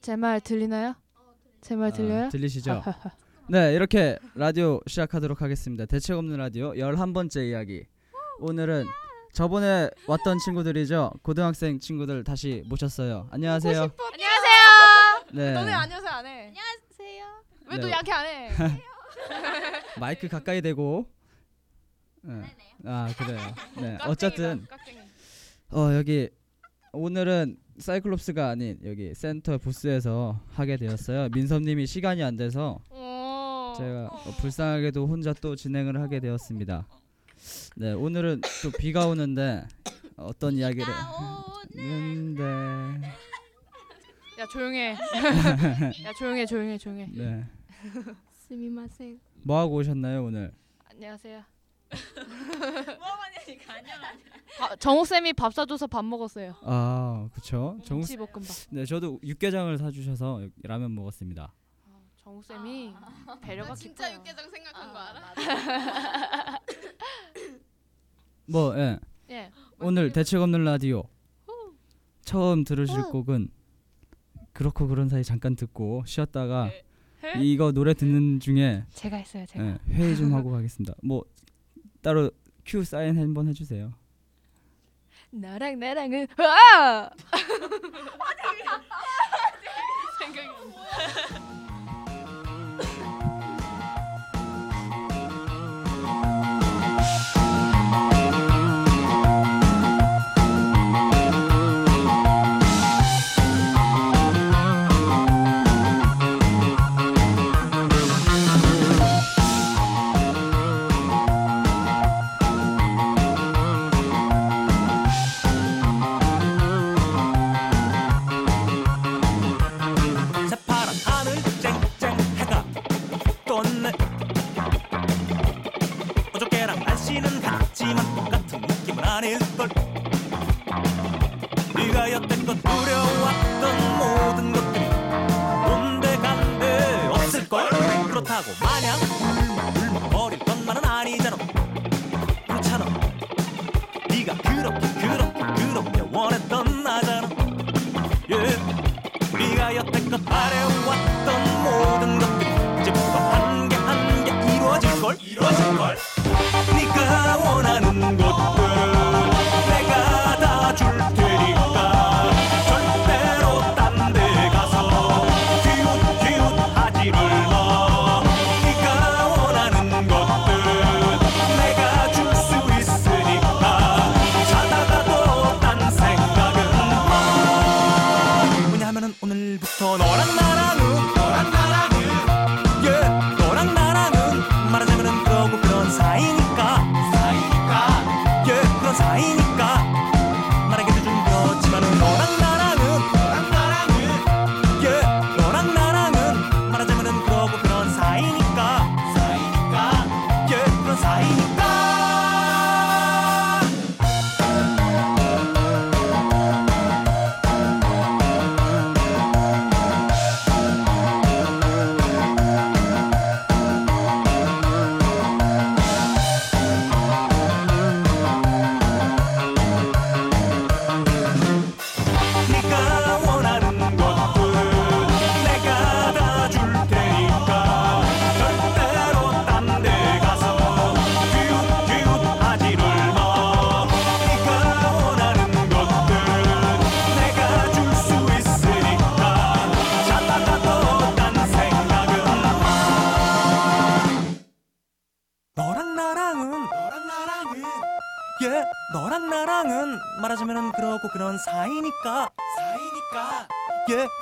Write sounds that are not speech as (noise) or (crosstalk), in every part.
제 말 들리나요? 제말 아, 들려요? 들리시죠? (laughs) 네, 이렇게 라디오 시작하도록 하겠습니다. 대책 없는 라디오 11번째 이야기. 오늘은 저번에 왔던 친구들이죠. 고등학생 친구들 다시 모셨어요. 안녕하세요. 안녕하세요. 네. 너네 안녕하세요 안 해. 안녕하세요. 왜너 네. 약해 안 해? (laughs) 마이크 가까이 대고. 네. 아, 그래요. 네. 어쨌든 깍쟁이. 어, 여기 오늘은 사이클롭스가 아닌 여기 센터 부스에서 하게 되었어요. 민섭 님이 시간이 안 돼서 어. 제가 어, 불쌍하게도 혼자 또 진행을 하게 되었습니다. 네, 오늘은 또 비가 오는데 어떤 이야기를 했는데 야 조용해. (laughs) 야 조용해 조용해 조용해. 네. (laughs) 스미마셍. 뭐 하고 오셨나요, 오늘? 안녕하세요. (laughs) 뭐하냐니까 안녕. 아, 정욱 쌤이 밥 사줘서 밥 먹었어요. 아, 그렇죠. 정우 김치 볶음밥. 네, 저도 육개장을 사 주셔서 라면 먹었습니다. 정욱 쌤이 배려가 나 진짜 깊어요. 육개장 생각한 거 알아? (laughs) 뭐, 예. 예. 오늘 대책 없는 라디오 처음 들으실 후. 곡은 그렇고 그런 사이 잠깐 듣고 쉬었다가 해? 이거 노래 듣는 중에 제가 했어요 제가. 예, 회의 좀 하고 가겠습니다. 뭐 따로 큐 사인 한번 해주세요. 나랑 나랑은 와! 생각이 아닐 걸 네가 여태껏 두려워왔던 모든 것들이 온데간데 없을 걸. 그렇다고 마냥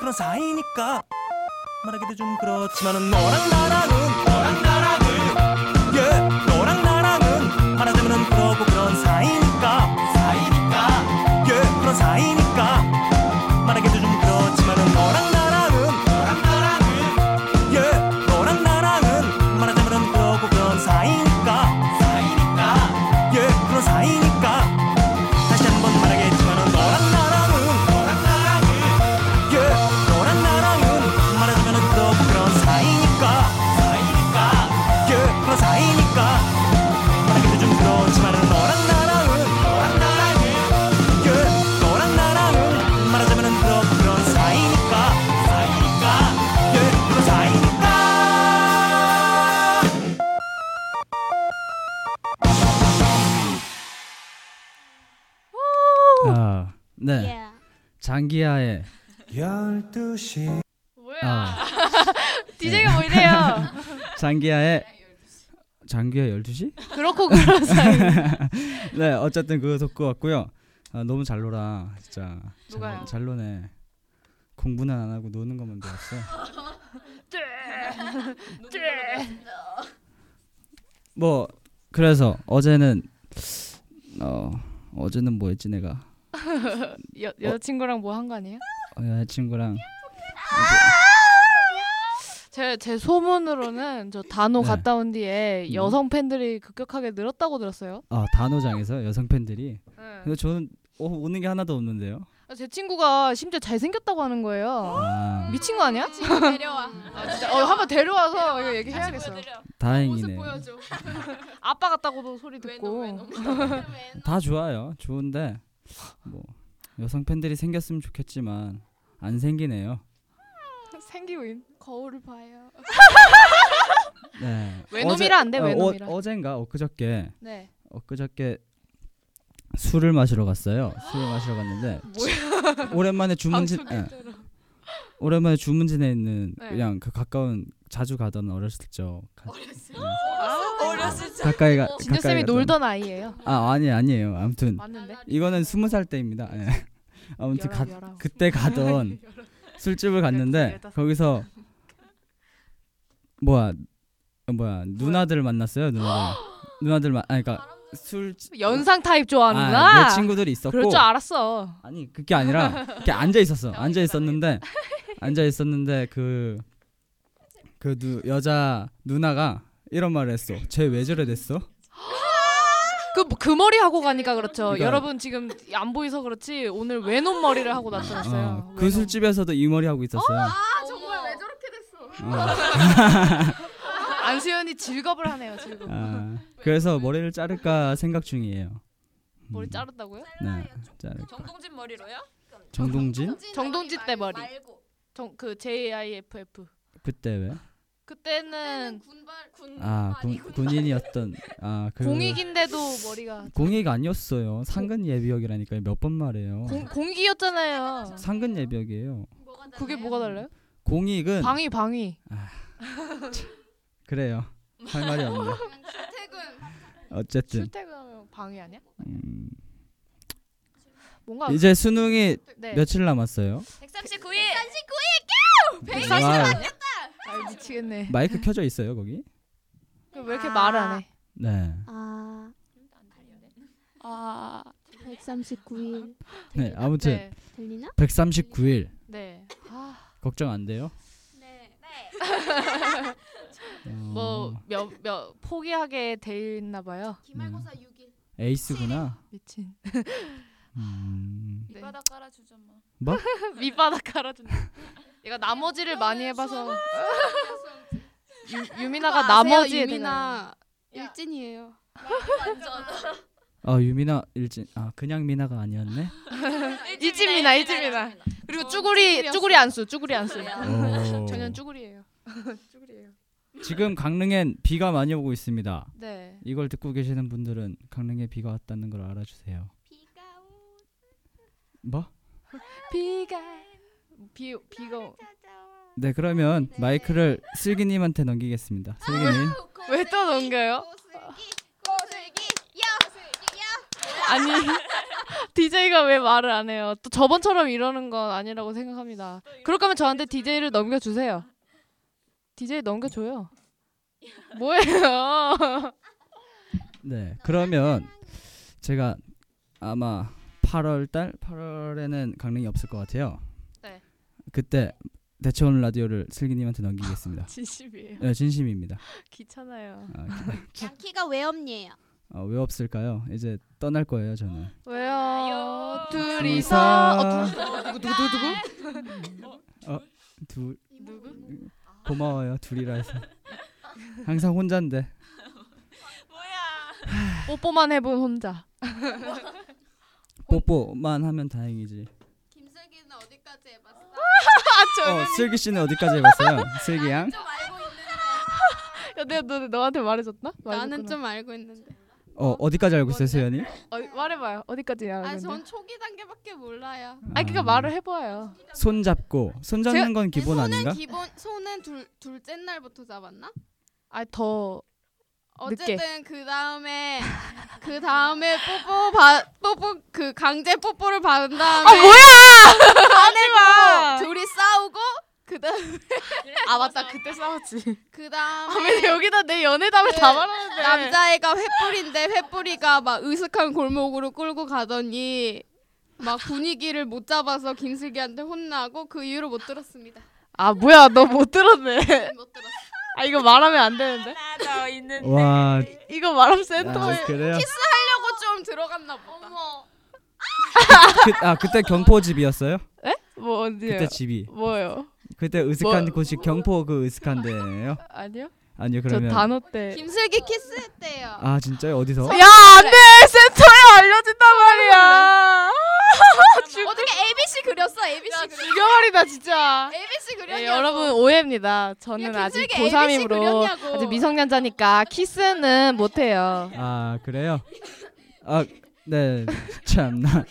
그런 사이니까. 말하기도 좀 그렇지만은 너랑 나랑은 너랑 나랑은 예, 너 장기하의 장기하 12시? 그렇고 그런 사이. (laughs) 네, 어쨌든 그거 듣고 왔고요. 아, 너무 잘 놀아. 진짜. 누가요? 잘, 잘 노네. 공부는 안 하고 노는 것만 배웠어. (laughs) 뭐 그래서 어제는 어 어제는 뭐 했지 내가 (laughs) 여 여자친구랑 뭐 한 거 아니에요? 어, 여자친구랑 제, 제 소문으로는 저 단호 네. 갔다 온 뒤에 음. 여성 팬들이 급격하게 늘었다고 들었어요. 아 단호장에서 여성 팬들이 네. 근데 저는 어, 오는 게 하나도 없는데요. 제 친구가 심지어 잘생겼다고 하는 거예요. 아 미친 거 아니야? 데려와. (laughs) 아, 진짜 어, 한번 데려와서 이거 얘기해야겠어. 다행이네. 보여줘. (laughs) 아빠 같다고도 소리 듣고. (laughs) 다 좋아요. 좋은데 뭐 여성 팬들이 생겼으면 좋겠지만 안 생기네요. 생기고 있. 거울을 봐요. (laughs) 네. 외놈이라 안 돼, 어, 외놈이라. 어, 어젠가 엊그저께 네. 엊그저께 술을 마시러 갔어요. 술을 마시러 갔는데 (laughs) 오랜만에 주문진 예, 오랜만에 주문진에 있는 네. 그냥 그 가까운 자주 가던 어렸을 적 가, 어렸을 때. 가까이 가 진짜 가까이 쌤이 놀던 아이예요. 아 아니 아니에요. 아무튼 맞는데? 이거는 스무 살 때입니다. 예. 아무튼 가, 열아홉, 열아홉. 그때 가던 (laughs) 술집을 갔는데 열다섯. 거기서 뭐야 어, 뭐야 누나들 만났어요 누나들 (gasps) 누나들 만 아니 그러니까 술 연상 타입 아, 좋아하는구나. 내 친구들이 있었고 그럴 줄 알았어. 아니 그게 아니라 이렇게 앉아 있었어 (laughs) 앉아 있었는데 (laughs) 앉아 있었는데 그그 여자 누나가 이런 말을 했어 쟤 왜 저래 됐어 (gasps) (gasps) 그, 그 머리 하고 가니까 그렇죠. 그러니까- 여러분 지금 안 보이서 그렇지 오늘 외놈 머리를 하고 나타났어요. 어, 그. 술집에서도 이 머리 하고 있었어요 아 정말 왜 저렇게 됐어? 어. 안수현이 즐겁을 하네요. 즐겁. 아, 그래서 머리를 자를까 생각 중이에요 머리 음. 자른다고요? 네 자를까 정동진 머리로요? 정동진 정동진 때 머리. 말고 정, 그 JIFF. 그때 왜? 그때는 군발 군. 아 군, 군인이었던 아 그 공익인데도 머리가 (laughs) 공익 아니었어요 상근 예비역이라니까 몇번 말해요 공, 공익이었잖아요. 상근 예비역이에요 그게 뭐가 달라요? 공익은 방위 방위. 그래요 할 말이 없네 퇴근. 어쨌든 출퇴근 방위 아니야? 음, 뭔가 이제 수능이 네. 며칠 남았어요 139일. 와, 아 미치겠네. 마이크 켜져 있어요 거기 왜 이렇게 말을 안 해? 네 아. 아 139일 네, 아무튼 네. 들리나? 139일 네. 아, 걱정 안 돼요 네. 어, 뭐몇 몇 포기하게 돼 있나 봐요. 기말고사 6일. 에이스구나 미친. 음, 네. 밑바닥 깔아주죠 뭐. 뭐? (laughs) 밑바닥 깔아준다. 얘가 나머지를 많이 해봐서 (laughs) 유, 유민아가 나머지에 대한 유미나 일진이에요. 완전. 아 유미나 일진 아 그냥 미나가 아니었네 (laughs) 일진 미나 일진 미나 그리고 쭈구리 쭈구리 안수 쭈구리 안수 오. 전혀 쭈구리예요. (laughs) 쭈구리예요. 지금 강릉엔 비가 많이 오고 있습니다 네. 이걸 듣고 계시는 분들은 강릉에 비가 왔다는 걸 알아주세요 비가 오 뭐? 비가 비 비가 네 그러면 마이크를 슬기님한테 넘기겠습니다 슬기님 왜 또 넘겨요? 아니 (laughs) DJ가 왜 말을 안 해요? 또 저번처럼 이러는 건 아니라고 생각합니다. 그럴 거면 저한테 DJ를 넘겨주세요. DJ 넘겨줘요. 뭐예요? 네 그러면 제가 아마 8월 달 8월에는 강릉이 없을 것 같아요 네. 그때 대체 오늘 라디오를 슬기님한테 넘기겠습니다 (laughs) 진심이에요. 네, 진심입니다 귀찮아요. 아, (laughs) 양키가 왜 없니에요? 아, 왜 없을까요 이제 떠날 거예요 저는 (gasps) 왜요? 둘이서. 어, 둘, (laughs) 누구 누구 누구 누구? 둘 누구? 고마워요 둘이라 해서 항상 혼자인데 뽀뽀만 해본 혼자. 뽀뽀만 하면 다행이지 김슬기는 어디까지 해봤어? 어 슬기 씨는 어디까지 해봤어요 슬기 양. (laughs) 야, 내가 너 너한테 말해줬나? 나는 말해줬구나. 좀 알고 있는데. 어 어디까지 알고 있어요, 수연이? 어, 말해봐요. 어디까지 알고 아, 있는데? 전 초기 단계밖에 몰라요. 아, 그러니까 말을 해봐요. 손 잡고 손 잡는 건 기본 손은 아닌가? 기본 손은 둘 둘째 날부터 잡았나? 아, 더 어쨌든 그 다음에 그 다음에 뽀뽀 받 뽀뽀 그 강제 뽀뽀를 받은 다음에 아, 뭐야! 마. 둘이 싸우고 그 다음 아, 맞다. 그때 싸웠지. 그 아, 다음에 왜 여기다 내 연애담을 그 다 말하는데. 남자애가 횃불인데 횃불이가 막 으슥한 골목으로 끌고 가더니 막 분위기를 못 잡아서 김슬기한테 혼나고 그 이후로 못 들었습니다. 아, 뭐야. 너 못 들었네. 못 들었어. 아, 이거 말하면 안 되는데. 나도 있는데. 와, 이거 말하면 아, 센터에. 그래요? 하려고 좀 들어갔나 보다. 어머. 그, 아 그때 경포 집이었어요? 뭐, 어디요? 그때 집이. 뭐요? 그때 으슥한 뭐- 곳이 경포 그 으슥한 데예요? 아니요? 아니요 저 그러면 단어 때. 김슬기 키스했대요. 아 진짜요 어디서? 야, 안 돼! 센터에 알려준단 말이야! (laughs) 어떻게 ABC 그렸어? ABC 그렸어. 죽여버리다, 진짜. ABC 그렸냐고. 네, 여러분 오해입니다. 저는 야, 아직 김슬기 ABC 고3이므로 그렸냐고. 아직 미성년자니까 키스는 못해요. 아 그래요? 아네 참나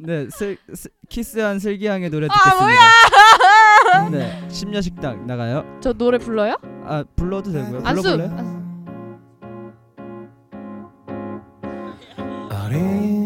네 슬, 슬, 키스한 슬기양의 노래 듣겠습니다. 네 심야 식당 나가요. 저 노래 불러요? 아 불러도 되고요. 안수. 불러볼래요? 어린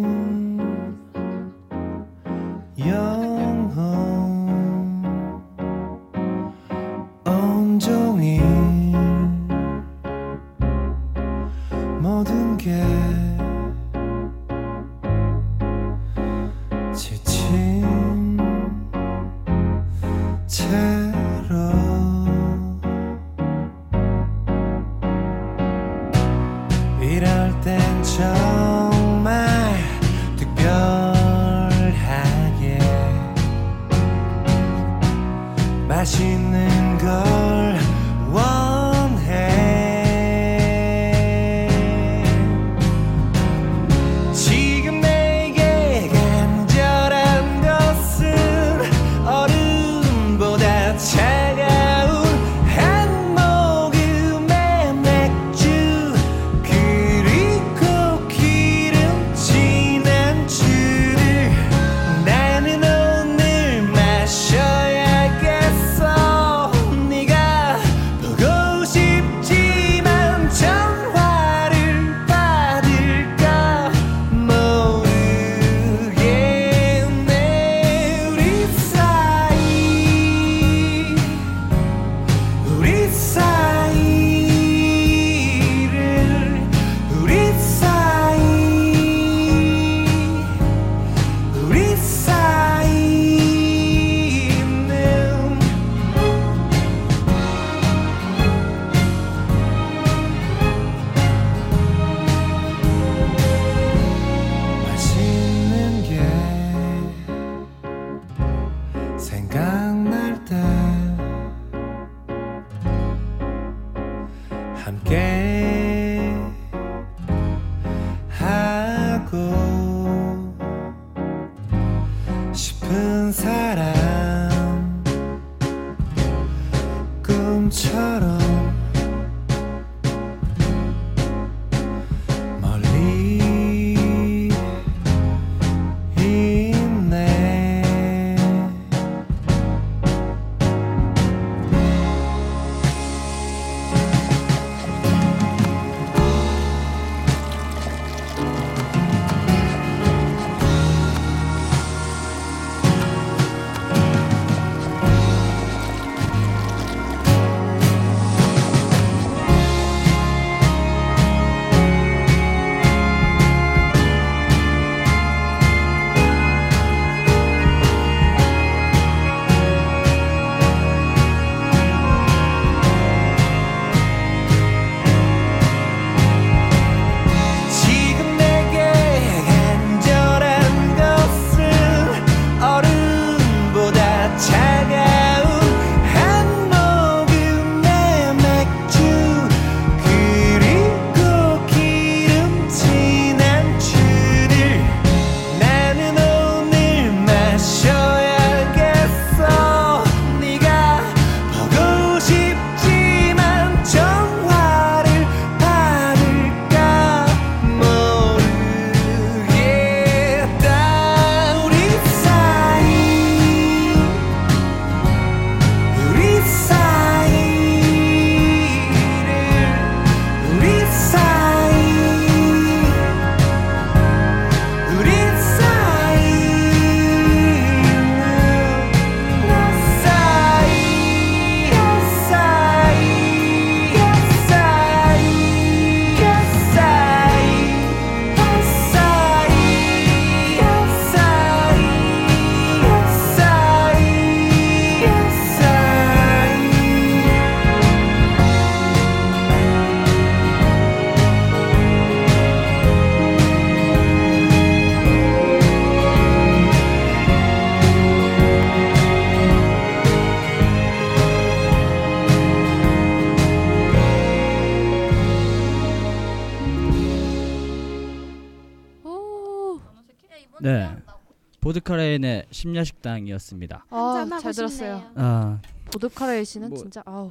카레인의 심야식당이었습니다. 아, 잘. 들었어요. 아, 보드카레이 씨는 뭐- 진짜 아우.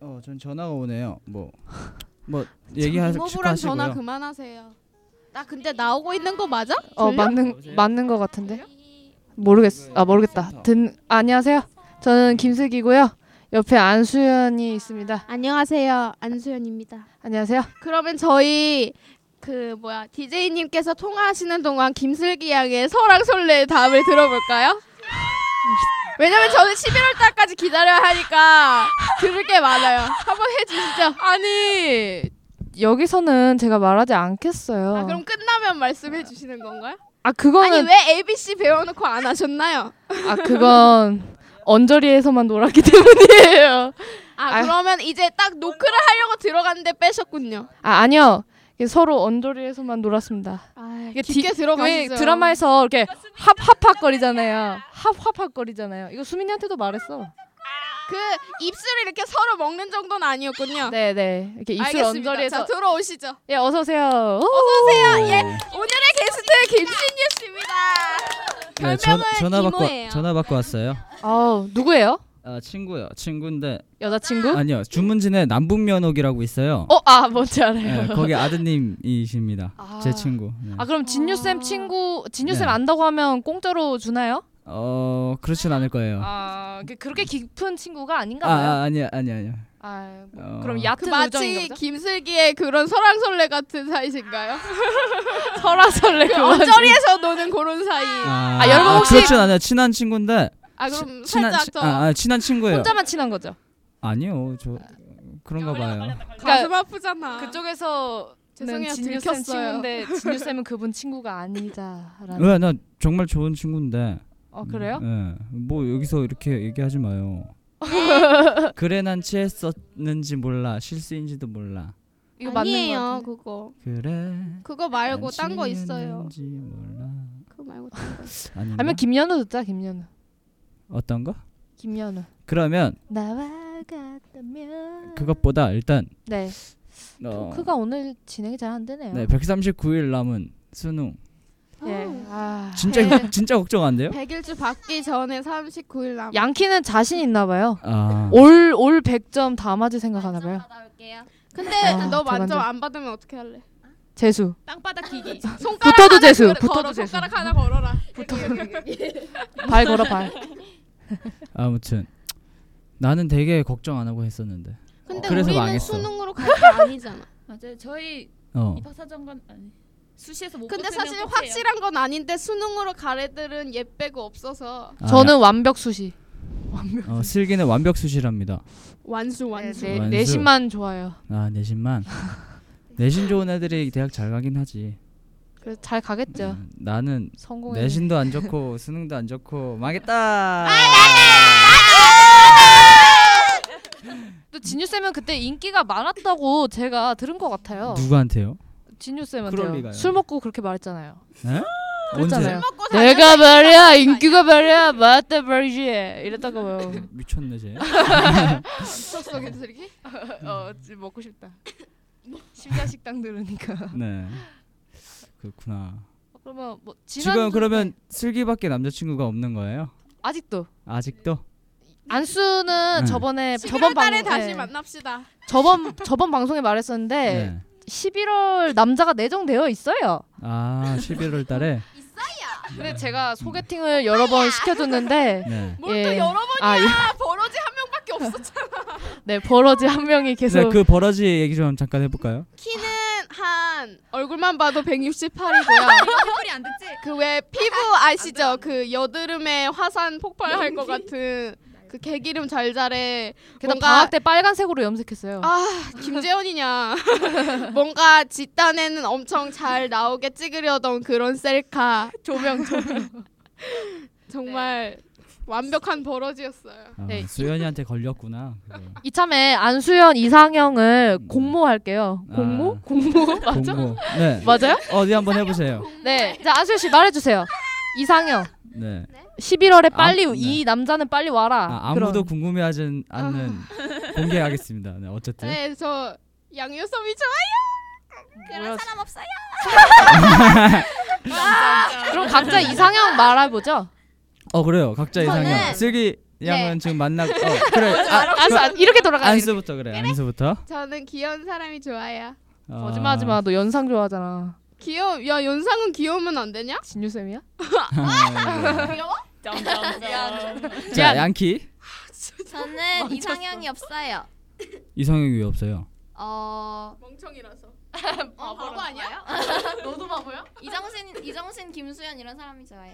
어, 전 전화가 오네요. 뭐, 뭐 (laughs) 얘기하실 이모부랑 하시고요. 전화 그만하세요. 나 근데 나오고 있는 거 맞아? 어 들려? 맞는 여보세요? 맞는 것 같은데 모르겠 아 모르겠다. 든 안녕하세요. 저는 김슬기고요. 옆에 안수연이 있습니다. 안녕하세요. 안수연입니다. 안녕하세요. 그러면 저희 그 뭐야 DJ님께서 통화하시는 동안 김슬기 양의 설왕설래의 답을 들어볼까요? 왜냐면 저는 11월 달까지 기다려야 하니까 들을 게 많아요. 한번 해주시죠. 아니 여기서는 제가 말하지 않겠어요. 아, 그럼 끝나면 말씀해 주시는 건가요? 아, 그거는 아니 왜 ABC 배워놓고 안 하셨나요? 아 그건 언저리에서만 놀았기 때문이에요. 아 아유. 그러면 이제 딱 노크를 하려고 들어갔는데 빼셨군요. 아 아니요. 서로 언저리에서만 놀았습니다. 아 이게 깊게 디- 왜 들어가시죠. 드라마에서 이렇게 합합합거리잖아요. 합합합거리잖아요. 이거 수민이한테도 말했어. 그 입술을 이렇게 서로 먹는 정도는 아니었군요. 네 네. 이렇게 입술 알겠습니다. 언저리에서 자 들어오시죠. 예 어서 오세요. 어서 오세요. 예 오늘의 게스트 김신유 씨입니다. 네, 별명은 전화 받고. 전화 받고 왔어요. 어 누구예요? 아, 친구요. 친구인데 여자친구? 아니요. 주문진에 남북면옥이라고 있어요. 어 아 뭔지 알아요. 네, 거기 아드님이십니다. 아. 제 친구. 네. 아 그럼 진유 쌤 아. 친구 진유 쌤 네. 안다고 하면 공짜로 주나요? 어, 그렇진 않을 거예요. 아 그- 그렇게 깊은 친구가 아, 아닌가 봐요. 아 아니야, 아니야, 아니야. 아, 뭐, 어. 그럼 그 얕은 마치 우정인가 보죠? 김슬기의 그런 설왕설래 같은 사이신가요? (laughs) 설아설레 그. 언저리에서 노는 그런 사이. 아, 아, 여러분 혹시- 그렇진 않아요. 친한 친구인데 아 그럼 치- 친한 살짝 치- 더 아, 아, 친한 친구예요. 혼자만 친한 거죠. 아니요, 저 그런가 봐요. 가슴 아프잖아. 그쪽에서 죄송해요, 진유 쌤 들켰어요. 친구인데 (laughs) 진유 쌤은 그분 친구가 아니다라는. 왜 나 정말 좋은 친구인데. 어 그래요? 예. 뭐 여기서 이렇게 얘기하지 마요. (laughs) 그래 난 취했었는지 몰라 실수인지도 몰라. 이거 아니에요 거. 그거. 그래. 그거 말고 난딴거 있어요. 몰라. 그거 말고 딴 거. 아니면 김연우 듣자 김연우. 어떤 거? 김연우. 그러면 나와 같다면. 그것보다 일단 네. 어, 토크가 오늘 진행이 잘 안 되네요. 네 139일 남은 수능 예. 아. 진짜 네. 진짜 걱정 안 돼요? 100일주 받기 전에 39일 남. 양키는 자신 있나 봐요. 아 올 올 100점 다 맞을 생각 하나 봐요. 받아올게요. 근데 아, 너 만점. 안 받으면 어떻게 할래? 재수. 땅바닥 기기. 손가락 (laughs) 붙어도 하나 재수, 걸어, 붙어도 재수. 손가락 하나 걸어라. 발 걸어 발. (laughs) 아무튼 나는 되게 걱정 안 하고 했었는데 근데 그래서 우리는 망했어. 수능으로 갈 게 아니잖아. (laughs) 맞아요. 저희 어 입학사정관 아니 수시에서 못 근데 붙으면 사실 끝이에요. 확실한 건 아닌데 수능으로 갈 애들은 얘 빼고 없어서 아, 저는 완벽 수시. 어, 슬기는 완벽 수시랍니다. 완수 완수. 네, 완수. 내신만 좋아요. 아 내신만 (laughs) 내신 좋은 애들이 대학 잘 가긴 하지. 그래서 잘 가겠죠. 음, 나는 성공해. 내신도 안 좋고 수능도 안 좋고 망했다. 또 진유 쌤은 그때 인기가 많았다고 제가 들은 것 같아요. 누구한테요? 진유 쌤한테요. 술 먹고 그렇게 말했잖아요. 네? 그랬잖아요. 내가 말이야 인기가 말이야 맞다 말이지 이랬다고 요 미쳤네 쟤. 미쳤어 김슬기? 어 먹고 싶다. 심야 식당 들으니까. 네. 그렇구나. 그러면 뭐 지금 그러면 네. 슬기밖에 남자친구가 없는 거예요? 아직도 아직도? 안수는 네. 저번에 11월 저번 달에 방 다시 네. 만납시다. 저번 저번 방송에 말했었는데 네. 11월 남자가 내정되어 있어요. 아 11월 달에. 근데 제가 소개팅을 여러 번 시켜줬는데 네. 뭘또 예. 여러 번이야? 아, 예. 버러지 한 명밖에 없었잖아. (laughs) 네 버러지 한 명이 계속 네, 그 버러지 얘기 좀 잠깐 해볼까요? 키는 한 얼굴만 봐도 168이고요. 소리 (laughs) 안 듣지? 그 왜 피부 아시죠? 그 여드름에 화산 폭발할 것 같은 그 개기름 잘잘해. 게다가 뭔가- 방학 때 빨간색으로 염색했어요. 아 김재현이냐. (laughs) 뭔가 뒷단에는 엄청 잘 나오게 찍으려던 그런 셀카. 조명 조명. (laughs) 정말 완벽한 버러지였어요. 아, 네. 수연이한테 걸렸구나. 그거. 이참에 안수현 이상형을 공모할게요. 공모? 아. 공모 (laughs) 맞아? 공모. 네. 맞아요? 어디 한번 해보세요. 네. 자 안수현 씨 말해주세요. 이상형. 네. 11월에 빨리 아, 네. 이 남자는 빨리 와라. 아, 아무도 그런. 궁금해하지 않는 (laughs) 공개하겠습니다. 네, 어쨌든. 네, 저 양요섭이 좋아요. 뭐야? 사람 없어요. (laughs) 그럼 각자 이상형 말해보죠. 어 그래요. 각자 저는- 이상형. 슬기 양은 네. 지금 만나고 어, (laughs) 그래. 아, 알았어, 알- 이렇게 돌아가. 안수부터 그래. 안수부터. 저는 귀여운 사람이 좋아요. 어, 거짓말하지 마. 너 연상 좋아하잖아. 귀여워. 야 연상은 귀여우면 안 되냐? 진유 쌤이야? (laughs) 아, 점점점. 자 양키 저는 이상형이 없어요. 이상형이 왜 없어요? 어 멍청이라서. 어, 바보 아니야? 너도 바보야? (laughs) 이정신 이정신 김수현 이런 사람이 좋아요.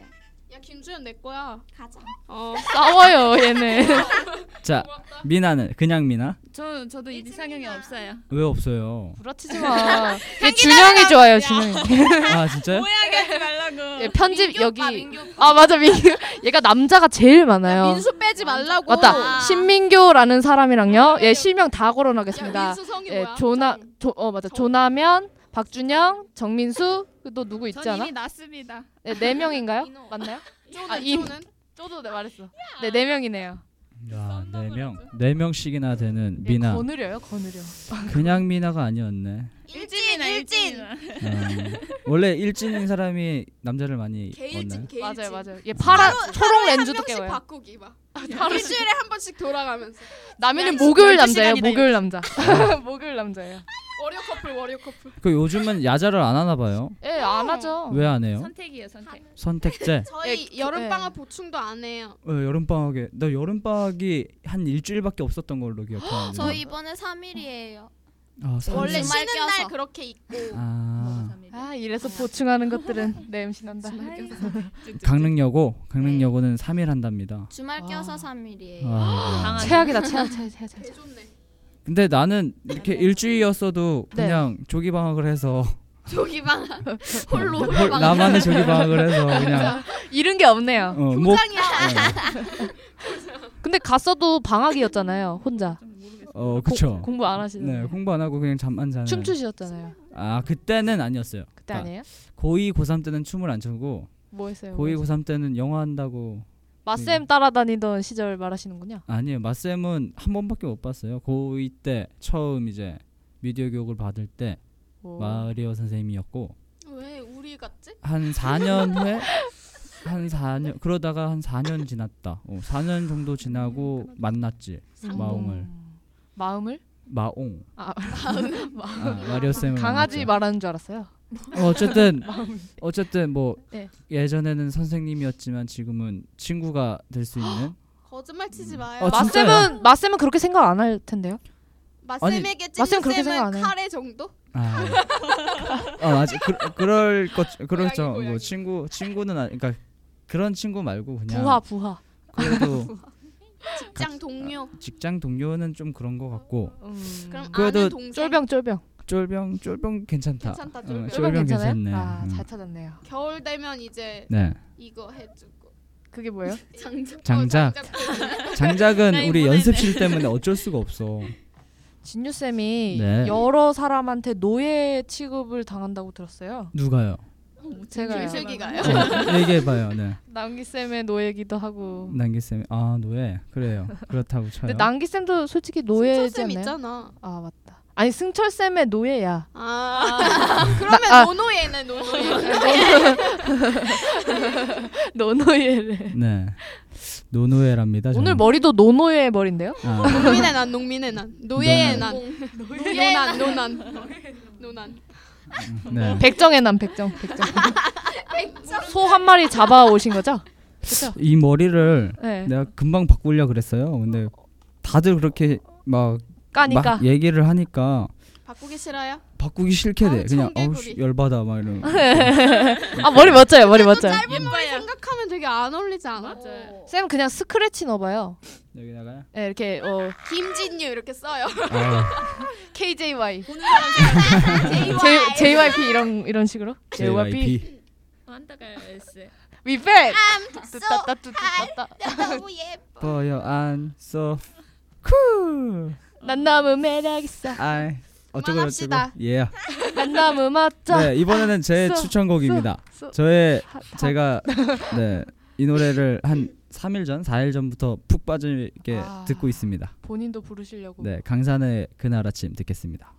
야 김수현 내 거야. 가자. 어. 싸워요 얘네. (laughs) 자 미나는 그냥 미나 저 저도 이상형이 없어요. 왜 없어요? 부러치지 마. 얘 준영이 좋아요 준영이. (laughs) 아 진짜요? 하지 말라고. 얘 편집 민규 오빠, 여기. 아 맞아 민규. 얘가 남자가 제일 많아요. 민수 빼지 말라고. 맞다. 신민교라는 사람이랑요. 얘 실명 다 거론하겠습니다. 야, 민수 성이 예, 뭐야? 조나 조, 어 맞아 조나면, 박준영, 정민수 그또 누구 있지 전 않아? 이미 났습니다. 네, 네 명인가요? 맞나요? 쪼는 아, 임- 쪼는. 저도 네 말했어. 네, 네 명이네요. 야 네 명, 네 명씩이나 되는 예, 미나. 거느려요, 거느려. 그냥 미나가 아니었네. 일진 일진. 어, 원래 일진인 사람이 남자를 많이 얻나요? 게일진. 맞아요, 맞아요. 얘 파란 초록 렌즈도 깨워요. 바꾸기 막. 일주일에 한 번씩 돌아가면서. 남이는 야, 목요일 12 남자예요. 목요일 남자. (laughs) 목요일 남자예요. 월요 커플 월요 커플. 그 요즘은 야자를 안 하나 봐요. 예, 안 하죠. 왜 안 해요? 선택이에요 선택. 선택제. (laughs) 저희 예, 여름 예. 방학 보충도 안 해요. 어, 여름 방학에 나 여름 방학이 한 일주일밖에 없었던 걸로 기억하는데. 저 이번에 3일이에요. 아, 삼- 원래 쉬는 날 껴서. 그렇게 있고. 아 아, 이래서 보충하는 것들은 (laughs) 내 난다. (laughs) 강릉여고 강릉여고는 3일 한답니다. 주말 껴서 3일이에요. 아, 최악이다, 최악, 최악, (laughs) 최악, 최악. 근데 나는 이렇게 일주일이었어도 네. 그냥 조기 방학을 해서 조기 방학. 홀로 홀로 홀- 방학. 나만의 조기 방학을 해서 그냥 이런 게 없네요. 어, 목 교장이야. 근데 갔어도 방학이었잖아요, 혼자. 어 그쵸. 공부 안 하시는. 네 공부 안 하고 그냥 잠만 자는. 춤추셨잖아요. 아 그때는 아니었어요. 그때 아, 아니에요? 고2 고3 때는 춤을 안 추고 뭐 했어요? 고2 고3 때는 영어 한다고 마쌤 따라다니던 시절 말하시는군요. 아니에요. 마쌤은 한 번밖에 못 봤어요. 고2 때 처음 이제 미디어 교육을 받을 때 오. 마리오 선생님이었고 왜 우리 같지? 한 4년 후에 (laughs) 한 4년 그러다가 한 4년 지났다. 어, 4년 정도 지나고 만났지. 마옹을 음. 마음을? 마옹. 아, 아, 마리오 쌤을 강아지. 말하는 줄 알았어요. 어, 어쨌든 (laughs) 어쨌든 뭐 네. 예전에는 선생님이었지만 지금은 친구가 될 수 있는 (gasps) 거짓말 치지 어, 마요. 진짜요? 마쌤은 마쌤은 그렇게 생각 안 할 텐데요. 마쌤에게 마쌤 찐쌤은 해요. 카레 정도? 아, 어, (laughs) 맞아. 그, 그럴 것 그렇죠. 고양이, 고양이. 뭐 친구 친구는 아, 그러니까 그런 친구 말고 그냥 부하 부하. 그래도 (laughs) 직장 동료. 직장 동료는 좀 그런 것 같고 음. 그럼 그래도 아는 동생. 쫄병 쫄병. 쫄병 쫄병 괜찮다. 괜찮다, 어, 쫄병. 쫄병 쫄병? 괜찮네. 아, 음. 잘 찾았네요. 겨울 되면 이제 네. 이거 해주고. 그게 뭐예요? (laughs) 장작. 장작. 어, 장작. 나 우리 연습실 때문에 어쩔 수가 없어. 진유 쌤이 네. 여러 사람한테 노예 취급을 당한다고 들었어요. 누가요? 제가요. 김슬기가요? 얘기해 봐요. 네. (laughs) 남기 쌤의 노예기도 하고. 남기 쌤. 아, 노예. 그래요. 그렇다고 쳐요. 근데 남기 쌤도 솔직히 노예지 쌤 않나요? 있잖아. 아 맞다. 아니 승철 쌤의 노예야. 아, (laughs) 그러면 나- 아. 노노예네 (laughs) 노노예. 노노예래. 네. 노노예랍니다. 오늘 저는. 머리도 노노예 머리인데요? 아, 농민의 난 농민의 난 노예의 난 노난 노난 노난 네. 백정의 남 백정 백정. (laughs) 소 한 마리 잡아 오신 거죠? 그렇죠? 이 머리를 네. 내가 금방 바꾸려 그랬어요. 근데 다들 그렇게 막, 까니까. 막 얘기를 하니까 바꾸기 싫어요? 바꾸기 싫게 돼. 아우, 그냥. 씨, 열받아 막 이러면. (laughs) 아 머리 멋져요 머리 멋져요. 짧은 머리 생각하면 되게 안 어울리지 않아? 맞아요. 쌤 그냥 스크래치 넣어봐요. 여기다가요? 네, 이렇게 어 김진유 이렇게 써요. 아, KJY, 보는 사람 생각. J, JYP 이런 이런 식으로. JYP. 안타까웠어요. We back. so 뚜따따 뚜따따. 너무 예뻐. 보여 안써 cool. 난 너무 매력 있어. 아 어쩌고 저쩌고. 예. 만남 음악자. 네 이번에는 제 추천곡입니다. 저의 제가 네이 노래를 한 3일 전, 4일 전부터 푹 빠지게 아, 듣고 있습니다. 본인도 부르시려고. 네 강산의 그날 아침 듣겠습니다.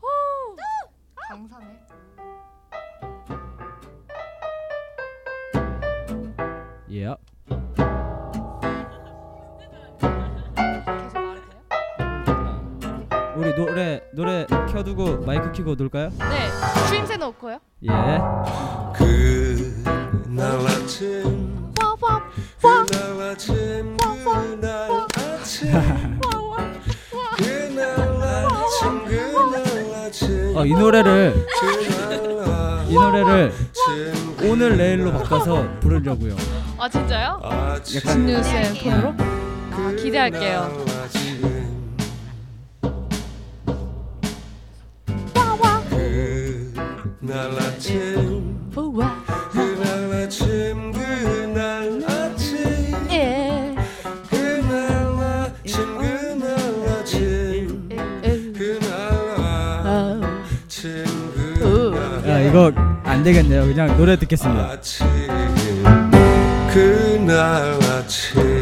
강산의. 예. y 노래 노래 켜두고 마이크 켜고 놀까요? 네. 추임새 넣고요. 예. 그날 아침 그날 아침 그날 아침 그날 아침 그날 아침 어, 이 노래를 이 노래를 오늘 내일로 바꿔서 부르려고요. 아 진짜요? 약간 진뉴스의 톤으로? 아, 기대할게요. 그날 아침 우와. 그날 아침 그날 아침 예. 그날 아침 그날 아침 그날 아침 그날 야 이거 안 되겠네요. 그냥 노래 듣겠습니다. 아침 그날 아침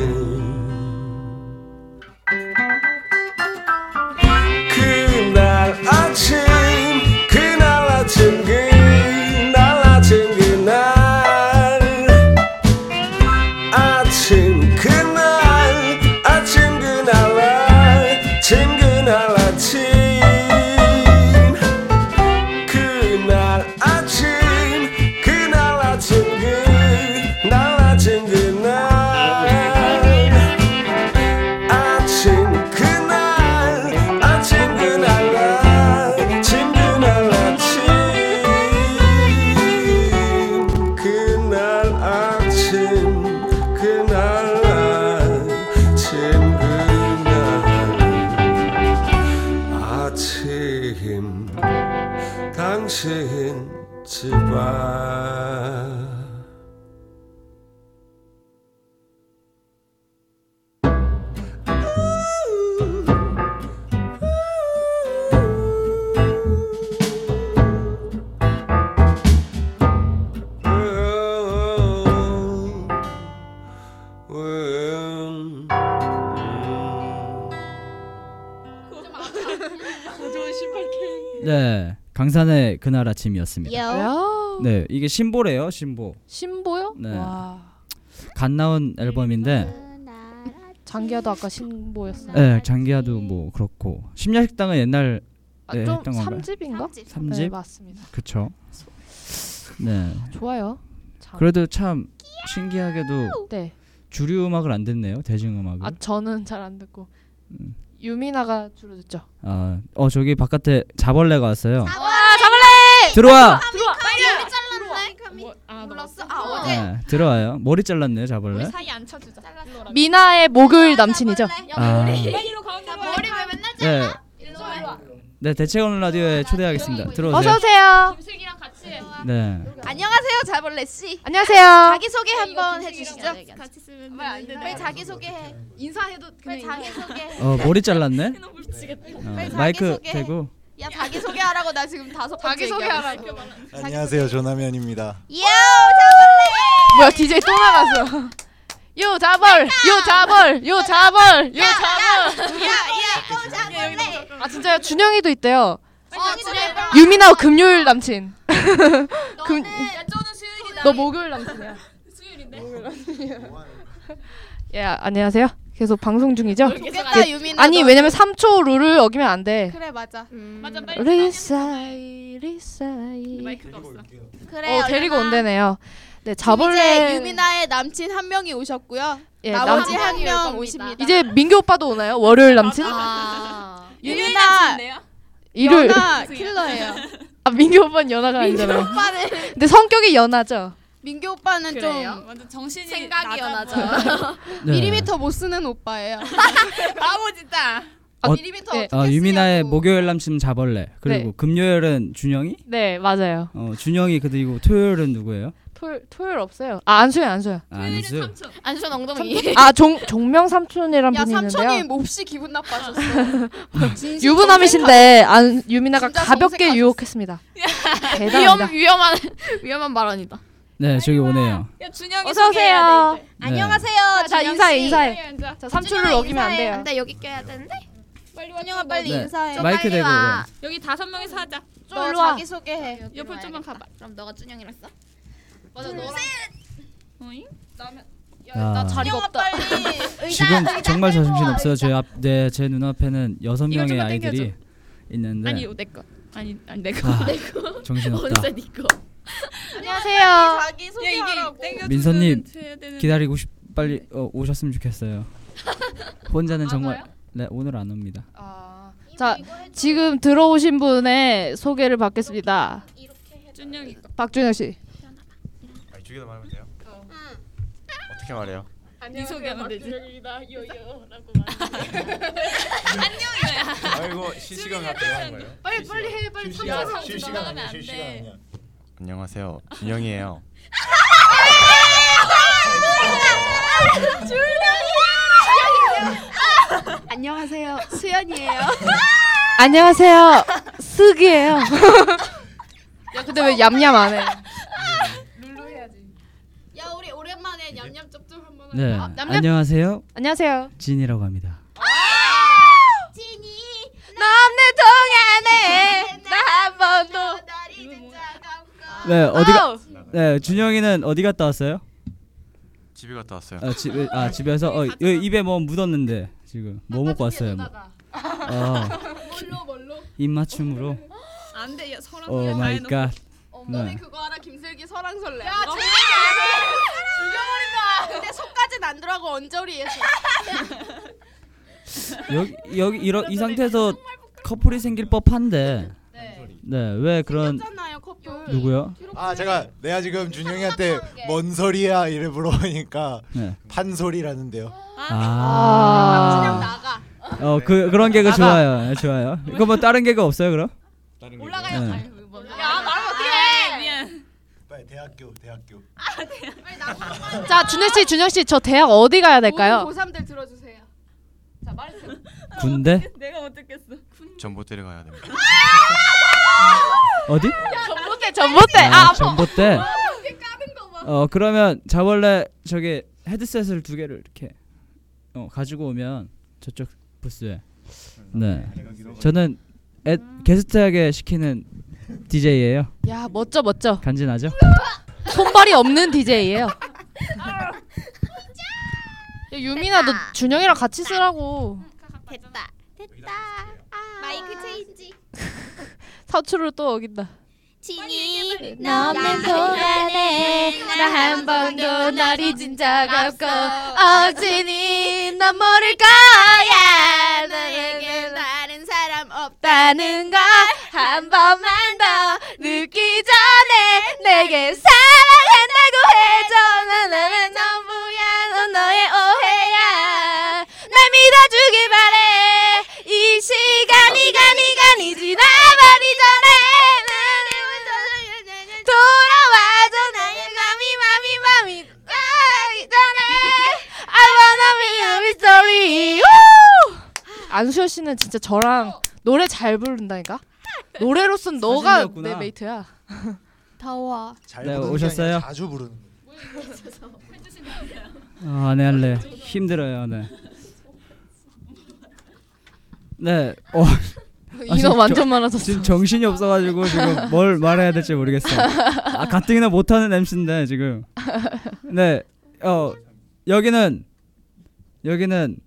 네. 강산의 그날 아침이었습니다. 야. 네, 이게 신보래요, 신보. 신보요? 네. 와. 갓 나온 앨범인데 장기하도 아까 신보였어요. 네, 장기하도 뭐 그렇고 심야식당은 옛날 아, 네, 좀 했던 건가요? 3집인가? 네, 3집 맞습니다. 그쵸 네 좋아요. 참. 그래도 참 신기하게도 네. 주류 음악을 안 듣네요 대중 음악을 아 저는 잘 안 듣고 음. 유미나가 주로 듣죠. 아, 어 저기 바깥에 자벌레가 왔어요 와 들어와 들어와. 머리 잘랐네. 아, 몰랐어? 아 어제 네, 들어와요 머리 잘랐네요 자벌레 우리 사이 안 쳐주자. 미나의 목요일 남친이죠. 아. 머리 왜 맨날 네, 잘라? 와. 네 오늘 라디오에 초대하겠습니다 들어오세요 어서 오세요. 김슬기랑 같이 해. 네 안녕하세요, 자벌레 씨. 안녕하세요. 자기 소개 한번 해주시죠. 같이 쓰면 빨리. 자기 소개해. 인사해도 빨리 그냥 자기 소개. 어, 머리 잘랐네 (laughs) 너무 미치겠다. 어, 마이크. 대고 야 자기 소개하라고 나 지금 다섯 번째 자기 소개하라고. 안녕하세요 조남현입니다. 이야 자벌레. 뭐야 DJ 또 나갔어. 요 자벌, 요 자벌, 요 자벌, 요 자벌. 야 야 또 자벌레. 아 진짜요? 준영이도 있대요. 어 그래. 유미나 금요일 남친. (laughs) 수요일이다. 너 (laughs) 목요일 남친이야. 예 안녕하세요. 계속 방송 중이죠? 좋겠다 유민아. 아니 너. 왜냐면 3초 룰을 어기면 안 돼. 그래 맞아. 맞아, 빨리. 리사이 리사이. 마이크가 없어. 그래. 어 데리고. 온대네요. 네 자벌레. 유민아의 남친 한 명이 오셨고요. 예, 나머지 남- 한 명. 오십니다. 이제 민규 오빠도 오나요? 월요일 남친? 아 유민아 유민아 네요 일요일. 연하 (laughs) 킬러예요. 아 민규 오빠는 연하가 아니잖아요. 오빠는 근데 성격이 연하죠. 민규 오빠는 그래요? 좀 완전 정신이 생각이 낮아 연하죠. (laughs) 네. 미리미터 못 쓰는 오빠예요. (laughs) 바보 진짜. 아, 미리미터 네. 어떻게 어, 유민아의 쓰냐고. 목요일 남친 자벌레 그리고 네. 금요일은 준영이 네 맞아요. 어 준영이 그리고 토요일은 누구예요 토요일 토요일 없어요. 아 안수요 안수요. 아, 안수 삼촌. 안션 엉덩이. (laughs) 아 종 종명 삼촌이란 야 분이 삼촌이 있는데요. 몹시 기분 나빠졌어. (laughs) 진심 유부남이신데 안 유미나가 진짜 가볍게 정색하셨어. 유혹했습니다. (laughs) 위험 대단합니다. 위험한 위험한 발언이다. 네 저기 오네요 야, 준영이 어서 소개해야 오세요. 돼, 이제. 네. 안녕하세요. 자 준영 인사해 씨. 인사해. 앉아. 자 삼촌을 어기면 안 돼요. 근데 여기 껴야 되는데. 빨리 와. 준영아 빨리 네. 인사해. 마이크 빨리 대고 와. 여기 다섯 명이서 하자. 너 일로 와. 자기 소개해. 옆으로 좀만 가봐. 그럼 너가 준영이랑 써. 맞아, 너랑. 어잉? 나면 나 자리가 없다. (laughs) 지금 정말 저 정신 없어요. 제 앞, 네, 제 눈앞에는 여섯 이거 명의 좀만 네. 아이들이. 있는데 아니 내 거. 아니 아니 내 거. 아, 내 거. 정신 없다. 어디서 네 거. 안녕하세요. 자기 야 소개하라고. 민서님, 기다리고 싶 빨리 어, 오셨으면 좋겠어요. (laughs) 혼자는 안 정말? 네 오늘 안 옵니다. 아, 자 지금 들어오신 분의 소개를 받겠습니다. 준영이 거. 박준영 씨. 아니, 두개다 말하면 돼요? 어떻게 말해요? 네 소개하면 되지. (laughs) 아이고 실시간 들어간 거예요? 빨리 빨리 해 빨리 실시간 삼 실시간 나가면 아니에요 안 실시간 돼. 아니야. 안녕하세요 준영이에요. (laughs) 안녕하세요. 수연이에요. 안녕하세요. (laughs) 쓱이에요. 야 근데 왜 얌얌 안 해? 야 우리 오랜만에 냠냠 쩝쩝 한번 네? 남녀- 안녕하세요 안녕하세요. 진이라고 합니다. 진이 넘는 동안에 나한 번도. 네 어디가! 네 준영이는 어디 갔다 왔어요? 집에 갔다 왔어요. 아, 집, 아 집에서 어 여기 입에 뭐 묻었는데 지금 뭐 먹고 왔어요? 뭐. 어 (laughs) 뭘로 뭘로? 입맞춤으로. 안 돼. 야 서랑 오 마이 갓. 엉덩이 네. 그거 알아? 김슬기 설왕설래. 야 뭐? 죽여버린다. 근데 속까진 안 들어가고 언저리에서. (laughs) 여기 여기 이런 이 상태에서 커플이 생길 법한데. 네왜 그런 생겼잖아요 커플. 누구요? 아 제가 내가 지금 준영이한테 뭔 소리야 이래 물어보니까 네. 판소리라는데요. 그냥 아. 나가. 어 그 그런 개그 좋아요. 네, 좋아요. 이거 뭐 다른 개그 없어요 그럼? 올라가요. 네 뭐. 야 말하면 어떡해. 미안. 대학교 대학교. 빨리 나가. 자 준영 씨, 준영 씨, 저 대학 어디 가야 될까요? 고3들 들어주세요. 자 말해주세요. 군대? (laughs) 내가 못 듣겠어. 전봇대를 가야 됩니다. 어디? 전봇대, 전봇대. 아, 아파. 전봇대. 봐. 어 그러면 자벌레 저기 헤드셋을 두 개를 이렇게 어 가지고 오면 저쪽 부스에 네 저는 애, 게스트하게 시키는 DJ예요 야 멋져, 멋져. 간지나죠? 손발이 없는 DJ예요. 야, 유민아, 너 준영이랑 같이 쓰라고. 됐다. 됐다. 마이크 체인지. (laughs) 사투를 또 어긴다. 진이 넘는 동안에 나 한 번도 널 잊은 적 없고 어찌니 넌 모를 거야 너에게 다른 사람 없다. 없다는 걸 한 번만 더 느끼 전에 내게 사랑한다고 해줘 나는 전부야 넌 너의 오해야 날 믿어주길 바래 이 시간 이 가 니 가 니 지나버리 전에 돌아와줘 나의 맘이 맘이 맘이 가기 전에 I wanna be a mystery 우! 안수현 씨는 진짜 저랑 노래 잘 부른다니까. 노래로선 너가 사진이었구나. 내 메이트야. (laughs) 더워. 잘 네, 부르는 오셨어요? 아니라 자주 부르는 거. 아, 네 할래 힘들어요 네 네, 어, (laughs) 인원 진짜. 완전 많아졌어. 지금 정신이 없어가지고 지금 뭘 말해야 될지 모르겠어. 아, 가뜩이나 못하는 MC인데 지금. 네, 어 여기는 여기는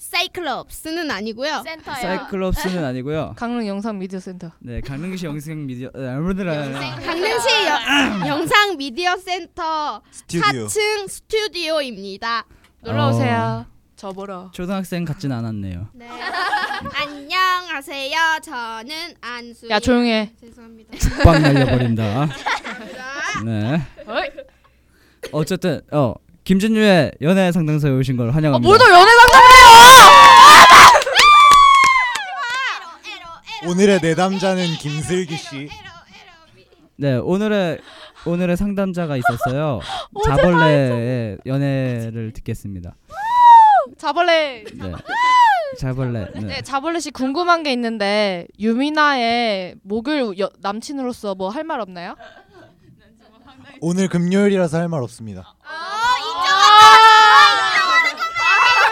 사이클롭스는 아니고요. 센터요 사이클롭스는 아니고요. (laughs) 강릉 영상 미디어 센터. 네, 강릉시 영상 미디어 네, 아무들아. 강릉시 여- (laughs) 영상 미디어 센터 스튜디오. 4층 스튜디오입니다. 놀러 오세요. 저 보러. 초등학생 같진 않았네요. 네. (laughs) 안녕하세요. 저는 안수. 야 조용해. 죄송합니다. 빡 날려버린다. 네. 어쨌든 어 김준유의 연애 상담소에 오신 걸 환영합니다. 뭘더 연애 상담해요? 오늘의 내담자는 김슬기 씨. 네 오늘의 오늘의 상담자가 있었어요. (laughs) 자벌레의 연애를 듣겠습니다. 자벌레. 네. 자벌레. 네. 네, 자벌레 씨 궁금한 게 있는데 유미나의 목요일 여, 남친으로서 뭐 할 말 없나요? 오늘 금요일이라서 할 말 없습니다.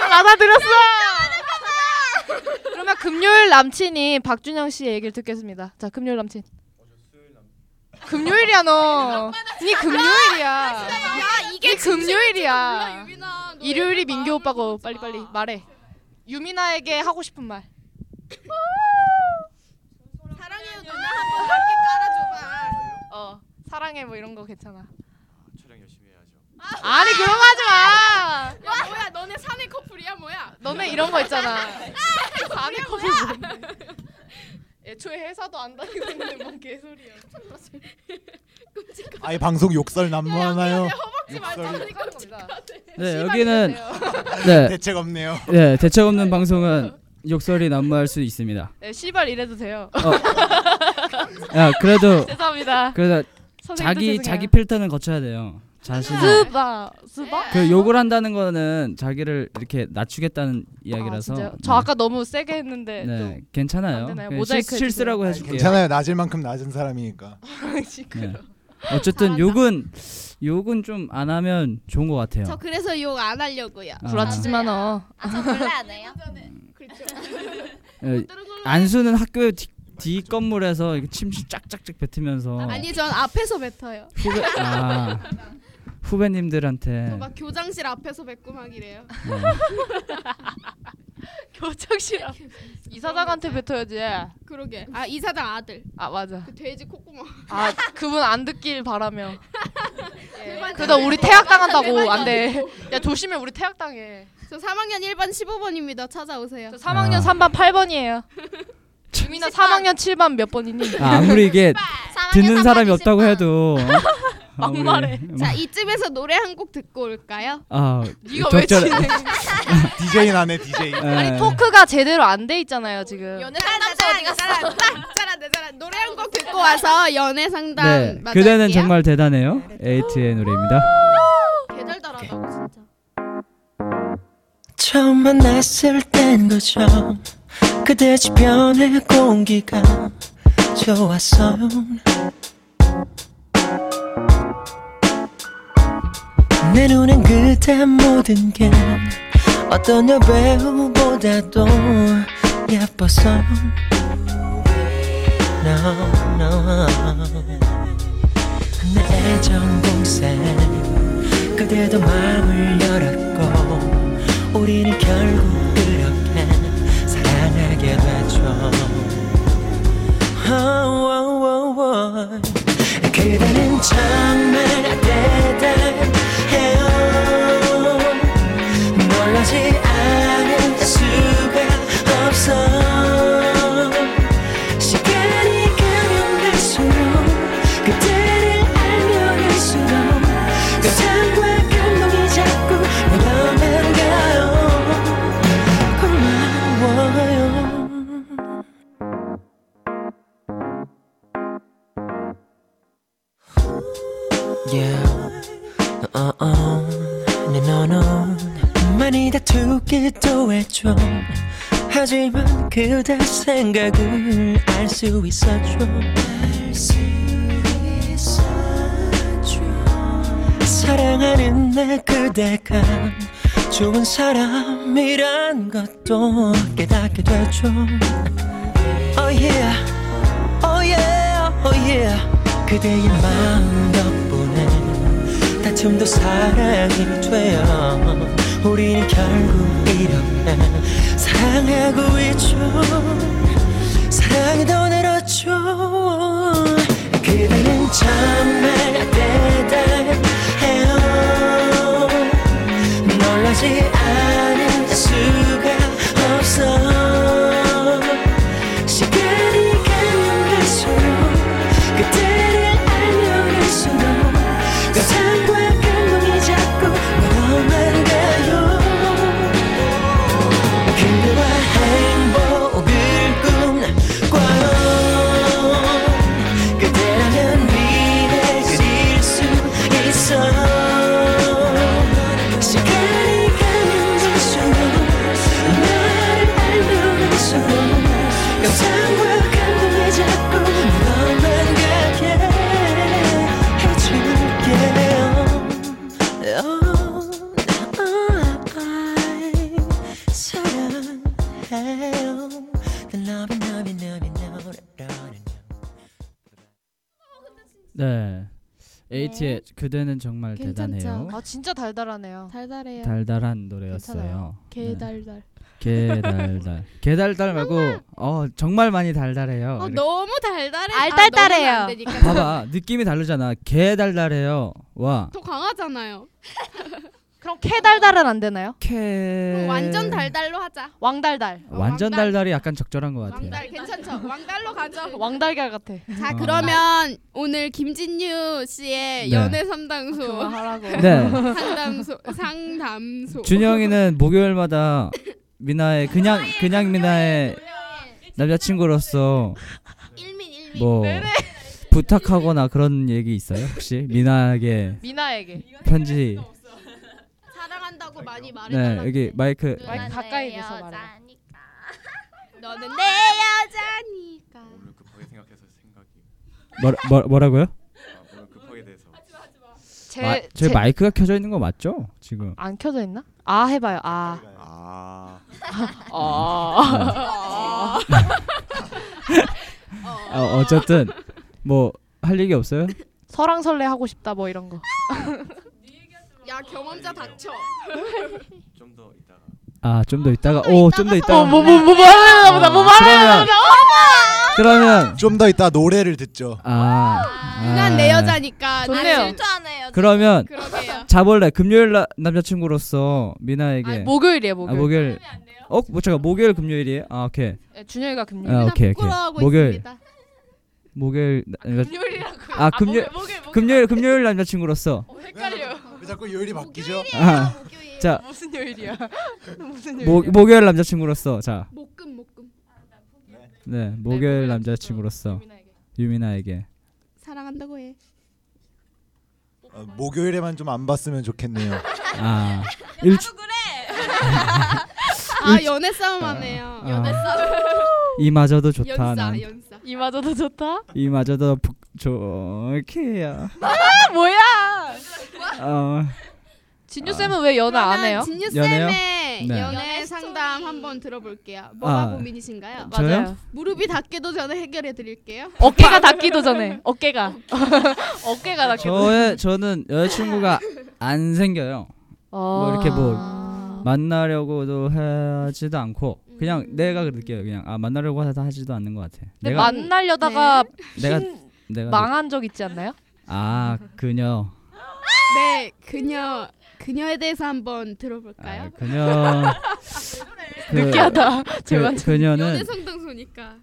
받아들였어. 그러면 금요일 남친이 박준영 씨의 얘기를 듣겠습니다. 자, 금요일 남친. 금요일이야 너. 니 금요일이야. 야니 금요일이야. 몰라, 유빈아. 너 일요일이. 민규 오빠고 빨리 빨리 말해. 유미나에게 하고 싶은 말. 사랑해요 누나 한번 함께 깔아줘봐. 어 사랑해 뭐 이런 거 괜찮아. 아니 그런 거 하지 마. 야 뭐야 너네 사내 커플이야 뭐야? 너네 이런 거 있잖아. 아내 커플 뭔데? 애초에 회사도 안 다니고 있는데 뭔 개소리야. 아예 방송 욕설 난무하나요? 허벅지 말고 욕설 겁니다. 네 여기는 네, 대책 없네요. 네 대책 없는 방송은 욕설이 난무할 수 있습니다. 네, 씨발 이래도 돼요. 야 그래도 (laughs) 죄송합니다. 그래도 선생님도 자기 죄송해요. 자기 필터는 거쳐야 돼요. 자신의 스바 스바. 그 욕을 한다는 거는 자기를 이렇게 낮추겠다는 아, 이야기라서 진짜요? 저 아까 너무 세게 했는데 네, 좀 괜찮아요. 안 되나요? 그냥 모자이크 실, 실수라고 해주세요. 해줄게요. 괜찮아요. 낮을 만큼 낮은 사람이니까. (laughs) 시끄러. 네. 어쨌든. 욕은 욕은 좀 안 하면 좋은 것 같아요. 저 그래서 욕 안 하려고요. 아. 구라치지 마 너. 아저 원래 안 해요? 그렇죠. 예, 안수는 학교 뒷, 뒷 건물에서 침실 쫙쫙쫙 뱉으면서 아니 전 앞에서 뱉어요. 후배 아 후배님들한테 막 교장실 앞에서 뱉고 막 이래요. 네. (laughs) 교장실 앞. 이사장한테 뱉어야지. 그러게. 아 이사장 아들. 아 맞아. 그 돼지 콧구멍. 아 그분 안 듣길 바라며. (laughs) 예. 그러다 우리 태학 당한다고 안 돼. 야 조심해 우리 태학 당해. 저 3학년 1반 15번입니다. 찾아오세요. 저 3학년 아. 3반 8번이에요. (laughs) 유민아 3학년 7반 몇 번이니? 아, 아무리 이게 듣는 사람이 없다고 20번. 해도 어? 막말해. 자 이쯤에서 노래 한 곡 듣고 올까요? 아 네가 왜 적절해. 진행? DJ 나네 DJ. 예. 아니 토크가 제대로 안 돼 있잖아요 지금. 연애 상담소 어디 갔어? 잘한다 잘한다. 노래 한 곡 듣고 와서 연애 상담 네. 그대는 정말 대단해요 에이트의 노래입니다. 개잘 달하다 진짜. 처음 만났을 땐 그저 그대 주변의 공기가 좋았어요 내 눈엔 그대 모든 게 어떤 여배우보다도 예뻤어요 no, no. 내 애정 공세 그대도 마음을 그대의 마음 덕분에 다툼도 사랑이 되어 우리는 결국 이렇게 사랑하고 있죠. 사랑이 더 늘었죠 그대는 정 그대는 정말 괜찮죠? 대단해요. 아 진짜 달달하네요. 달달해요. 달달한 노래였어요. 괜찮아요. 네. 개달달. 개달달. (laughs) 개달달 말고 어 정말 많이 달달해요. 어, 너무 달달해. 알달달해요. 아. 봐봐 느낌이 다르잖아. 개달달해요. 와 더 강하잖아요. (laughs) 그럼 캐달달은 안 되나요? 캐. 완전 달달로 하자. 왕달달. 완전 왕달. 달달이 약간 적절한 것 같아요. 왕달 괜찮죠? 왕달로 가죠. (laughs) 왕달걀 같아. 자 어. 그러면 오늘 김진유 씨의 네. 연애 상담소 그만하라고. (laughs) 네. 상담소 상담소 준영이는 목요일마다 미나의 그냥 그냥 미나의 남자친구로서 일민 일민 뭐 부탁하거나 그런 얘기 있어요? 혹시 미나에게 미나에게. 편지 한다고 많이 말해달라고. 네 여기 마이크 마이크 가까이 대서 말해. 너는 내 여자니까. 오늘 급하게 생각해서 생각이 뭐, 뭐, 뭐라고요? 아, 오늘 급하게 돼서 제, 마, 제 제- 마이크가 켜져 있는 거 맞죠? 지금 안 켜져 있나? 아 해 봐요. 아. 아 아. 어, 어쨌든 뭐 할 얘기 없어요? (laughs) 설왕설래 하고 싶다 뭐 이런 거. (laughs) 야 경험자 닥쳐. (laughs) 좀 더 이따가 아 좀 더 있다가 오 좀 더 있다가 뭐뭐뭐 말하나 보다. 뭐 말하나 그러면 그러면 좀 더 이따 노래를 듣죠. 아, 난내 여자니까. 좋네요. 난 질투하네요. 그러면 그러게요. 자벌레 금요일 나, 남자친구로서 미나에게 아니, 목요일이에요 아, 목요일. 목요일 어? 뭐 잠깐 목요일 금요일이에요? 아 오케이 네, 준영이가 금요일. 아, 난 오케이, 오케이. 부끄러워하고 목요일. 있습니다. 목요일 나- 남자- 금요일이라고. 아 금요일 목요일 목요일. 금요일 금요일 남자친구로서 헷갈려. 왜 자꾸 요일이 바뀌죠? 아, 자 무슨 요일이야? (laughs) 무슨 요일? 모, 목요일 남자친구로서 자 목금 목금. 네, 목요일 남자친구로서 유미나에게 사랑한다고 해. 어, 목요일에만 좀 안 봤으면 좋겠네요. (laughs) (laughs) 아 일, 아 연애 싸움 하네요. 아. 연애 싸움. 이마저도 좋다 난 연싸. 이마저도 좋다. 이마저도 부, 좋게야 아 뭐야? 어, 진유 쌤은 왜 연애 안 해요? 진유 연애요? 쌤의 네. 연애 상담 한번 들어볼게요. 뭐가 아. 고민이신가요? 저요? 맞아요. 무릎이 닿기도 전에 해결해 드릴게요. 어깨가 닿기도 전에 어깨가 (laughs) 어깨가 닿기도. 저의 저는 여자친구가 안 생겨요 뭐 이렇게 뭐 아. 만나려고도 하지도 않고 그냥 내가 느껴요 그냥 아 만나려고 하다 하지도 않는 것 같아 내가 만나려다가 내가 핀 내가 망한 적 있지 않나요? 아 그녀 네, 그녀 그녀에 대해서 한번 들어볼까요? 아, 그녀 (laughs) 그, 느끼하다. 그, 제발. 연애 그녀는 상담소니까.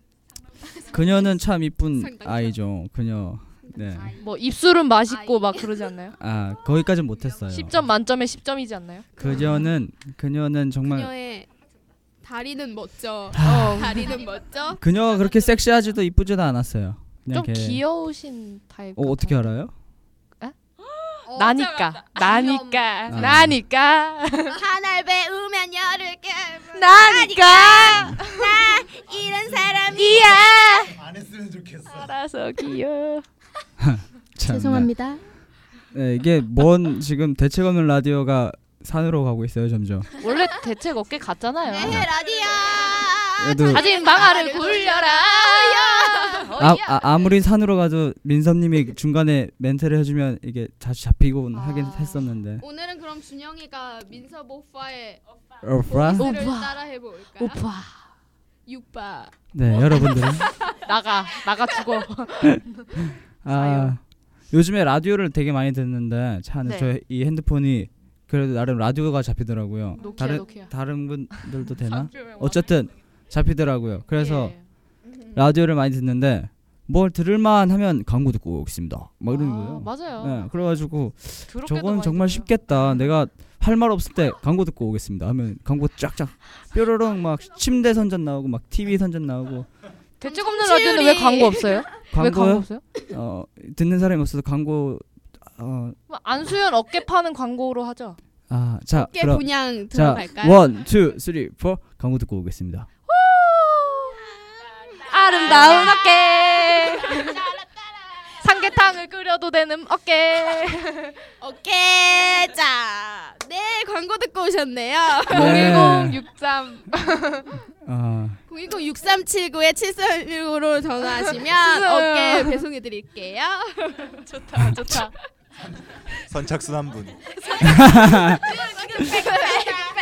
그녀는 참 이쁜 상당히 아이죠 그녀 네. 뭐 입술은 맛있고 막 그러지 않나요? 아 거기까진 못 했어요 10점 만점에 10점이지 않나요? 그녀는 그녀는 정말 그녀의 다리는 멋져. 어. 다리는 멋져. 그녀가 그렇게 섹시하지도 이쁘지도 않았어요 그냥 좀걔 귀여우신 타입. 어, 어떻게 알아요? 나니까. 나니까. 아. 나니까. 하늘 배우면 열을 깨. 나니까. 이런 사람이. 안 했으면 좋겠어. 알아서 귀여워. (laughs) 참, 죄송합니다. 네. 네, 이게 뭔 지금 대책 없는 라디오가 산으로 가고 있어요 점점 원래 대책 어깨 갔잖아요. 네, 라디오. 가진 방아를 굴려라. 아, 아, 아 무리 산으로 가도 민섭님이 중간에 멘트를 해주면 이게 다시 잡히고 아. 하긴 했었는데 오늘은 그럼 준영이가 민섭 오빠의 오빠. 따라해 볼까요? 오빠. 육바. 네 여러분들은 (laughs) 나가. 나가 죽어. (laughs) 아 요즘에 라디오를 되게 많이 듣는데 차 안에 네. 저이 핸드폰이 그래도 나름 라디오가 잡히더라고요 노키아, 다른. 다른 분들도 되나 (laughs) 어쨌든 잡히더라고요 그래서 예. 라디오를 많이 듣는데 뭘 들을만 하면 광고 듣고 오겠습니다 막 이러는 아, 거예요 맞아요. 네, 그래가지고 저건 정말 들어요. 쉽겠다. 내가 할 말 없을 때 광고 듣고 오겠습니다. 하면 광고 쫙쫙 뾰로롱 막 침대 선전 나오고 막 TV 선전 나오고 대책 없는 라디오는 왜 광고 없어요? 왜 광고 광고요? 없어요? 어 듣는 사람이 없어서 광고 어, 뭐 안수현 어깨 파는 광고로 하죠. 아, 자, 꽤 그럼 분양 자, 들어갈까요? one, two, three, four 광고 듣고 오겠습니다. 아름다운 어깨. 삼계탕을 끓여도 되는 어깨. 오케이. 자, 네 광고 듣고 오셨네요. 네. 01063. 아, 010-6379에 7316으로 전화하시면 (laughs) 어깨 배송해 드릴게요. 좋다, 좋다. 선착순 한 분. 지금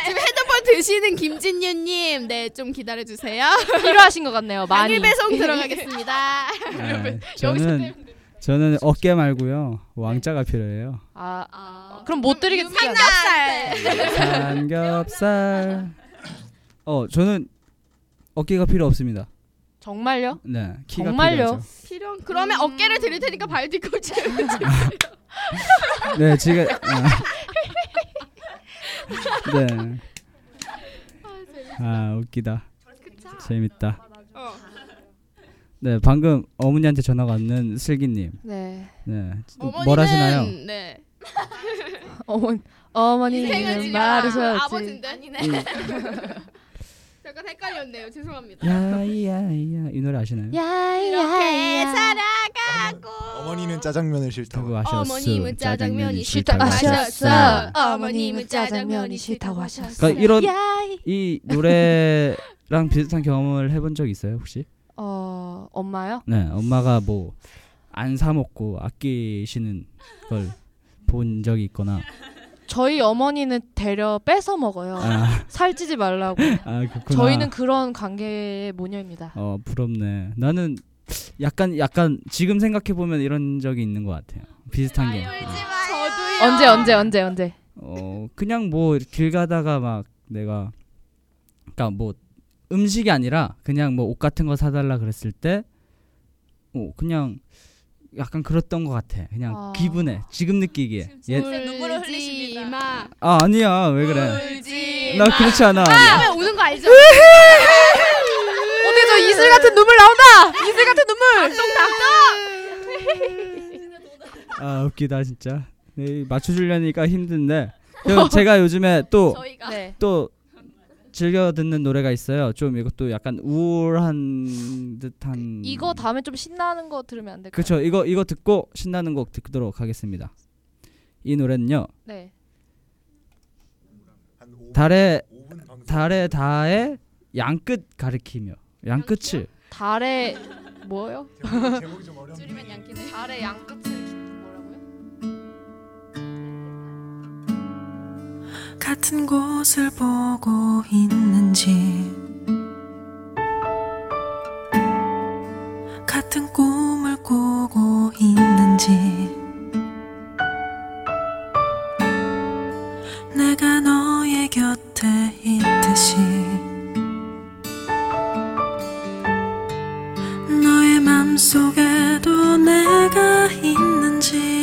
핸 (laughs) 드시는 김진유님, 네 좀 기다려 주세요. (laughs) 필요하신 것 같네요. 많이. 당일 배송 들어가겠습니다. (laughs) 네, (laughs) 저는 저는 어깨 말고요 왕자가 필요해요. 아, 그럼 못 드리겠습니다. 삼겹살. 삼겹살. 어 저는 어깨가 필요 없습니다. 정말요? 네 키가 정말요? 필요하죠. 필요. 그러면 어깨를 드릴 테니까 발 뒤꿈치. 네 지금 아. 네. 아 웃기다. 재밌다. 어. 네 방금 어머니한테 전화가 왔는 슬기님. 네. 네 어머니는 뭘 하시나요? 네. 어머 어머니는 지려 말하셨지. 아버지인데 아니네. 음. (laughs) 약간 헷갈렸네요. 죄송합니다. 야야야 이 노래 아시나요? 이렇게 살아가고 어머니는 짜장면을 싫다고. 아셨어. 어머님은 짜장면이 싫다고 하셨어. 하셨어. 어머님은 짜장면이 싫다고 하셨어. 그러니까 이런 야이. 이 노래랑 비슷한 경험을 해본 적 있어요 혹시? 어 엄마요? 네 엄마가 뭐 안 사 먹고 아끼시는 걸 본 적이 있거나 저희 어머니는 되려 뺏어 먹어요. 아, 살찌지 말라고. 아 그렇구나. 저희는 그런 관계의 모녀입니다. 어 부럽네. 나는 약간 약간 지금 생각해 보면 이런 적이 있는 것 같아요. 비슷한 게. 저도요. 언제 언제 언제 언제? 어 그냥 뭐 길 가다가 막 내가 그러니까 뭐 음식이 아니라 그냥 뭐 옷 같은 거 사달라 그랬을 때 어, 그냥 약간 그랬던 것 같아. 그냥 아. 기분에 지금 느끼기에. 예. 눈물을 흘리십니다. 마. 아 아니야 왜 그래? 울지 나 그렇지 않아. 아, 우는 거 알죠? (laughs) 어떻게 저 이슬 같은 눈물 나온다. 이슬 같은 눈물. 아 웃기다 진짜. 네, 맞춰주려니까 힘든데. 그리고 제가 요즘에 또 (laughs) 네. 또 즐겨 듣는 노래가 있어요. 좀 이것도 약간 우울한 듯한. 이거 다음에 좀 신나는 거 들으면 안 될까요? 그렇죠. 이거 이거 듣고 신나는 곡 듣도록 하겠습니다. 이 노래는요. 네. 한 5분, 달의 5분 방송. 달의 다의 양끝 가리키며 양끝을 달의 뭐요? 제목이, 좀 어렵네. 줄이면 양키네. 달의 양끝을 같은 곳을 보고 있는지. 같은 꿈을 꾸고 있는지. 내가 너의 곁에 있듯이. 너의 맘속에도 내가 있는지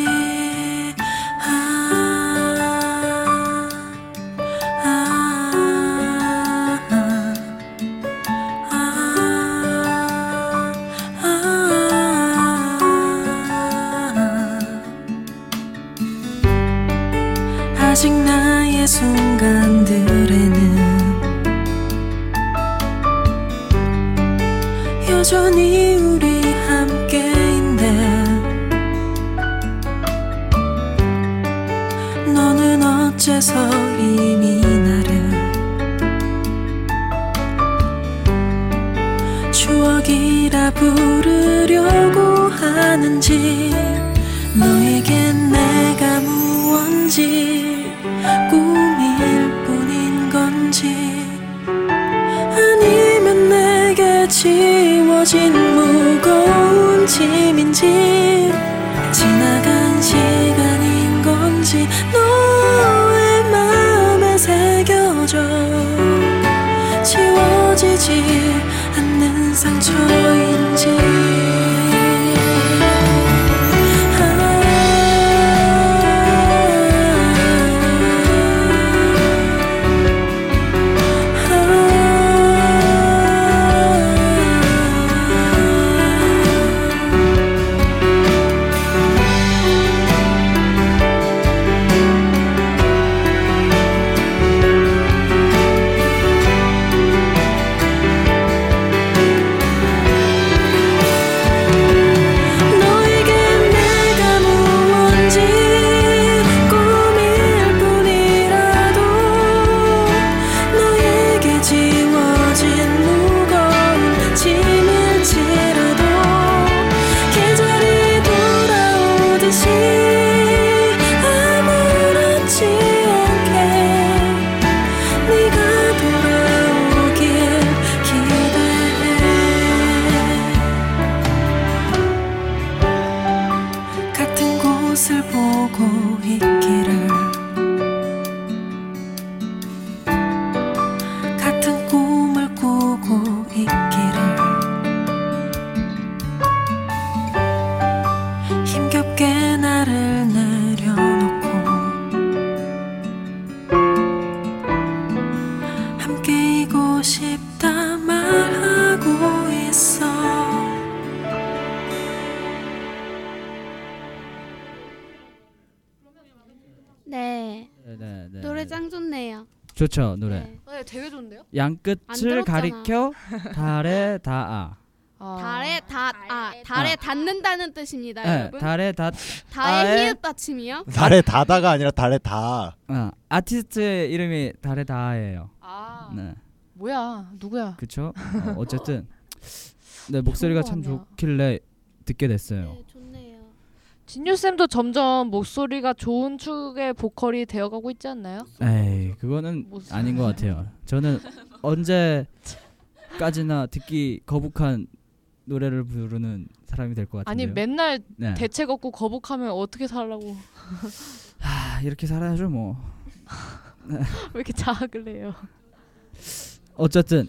순간들 지워진 무 좋죠 노래. 네. 네, 되게 좋은데요? 안 양끝을. 가리켜 (laughs) 달에 닿아. 아. 달에 닿, 아, 달에 닿는다는 뜻입니다, 네, 여러분. 달에 닿. 닿에- 히읗 받침이요? 달에 다다가 아니라 달에 다. 어, 아티스트의 이름이 달에 닿아예요. 아. 네, 뭐야? 누구야? 그쵸? 어, 어쨌든 네 목소리가 참. 좋길래 듣게 됐어요. 네. 진유 쌤도 점점 목소리가 좋은 축의 보컬이 되어가고 있지 않나요? 에이 그거는 아닌 것 같아요. 저는 언제까지나 듣기 거북한 노래를 부르는 사람이 될 것 같은데요. 아니 맨날 네. 대책 없고 거북하면 어떻게 살라고? 아, 이렇게 살아야죠 뭐. (laughs) 왜 이렇게 자학을 해요? 어쨌든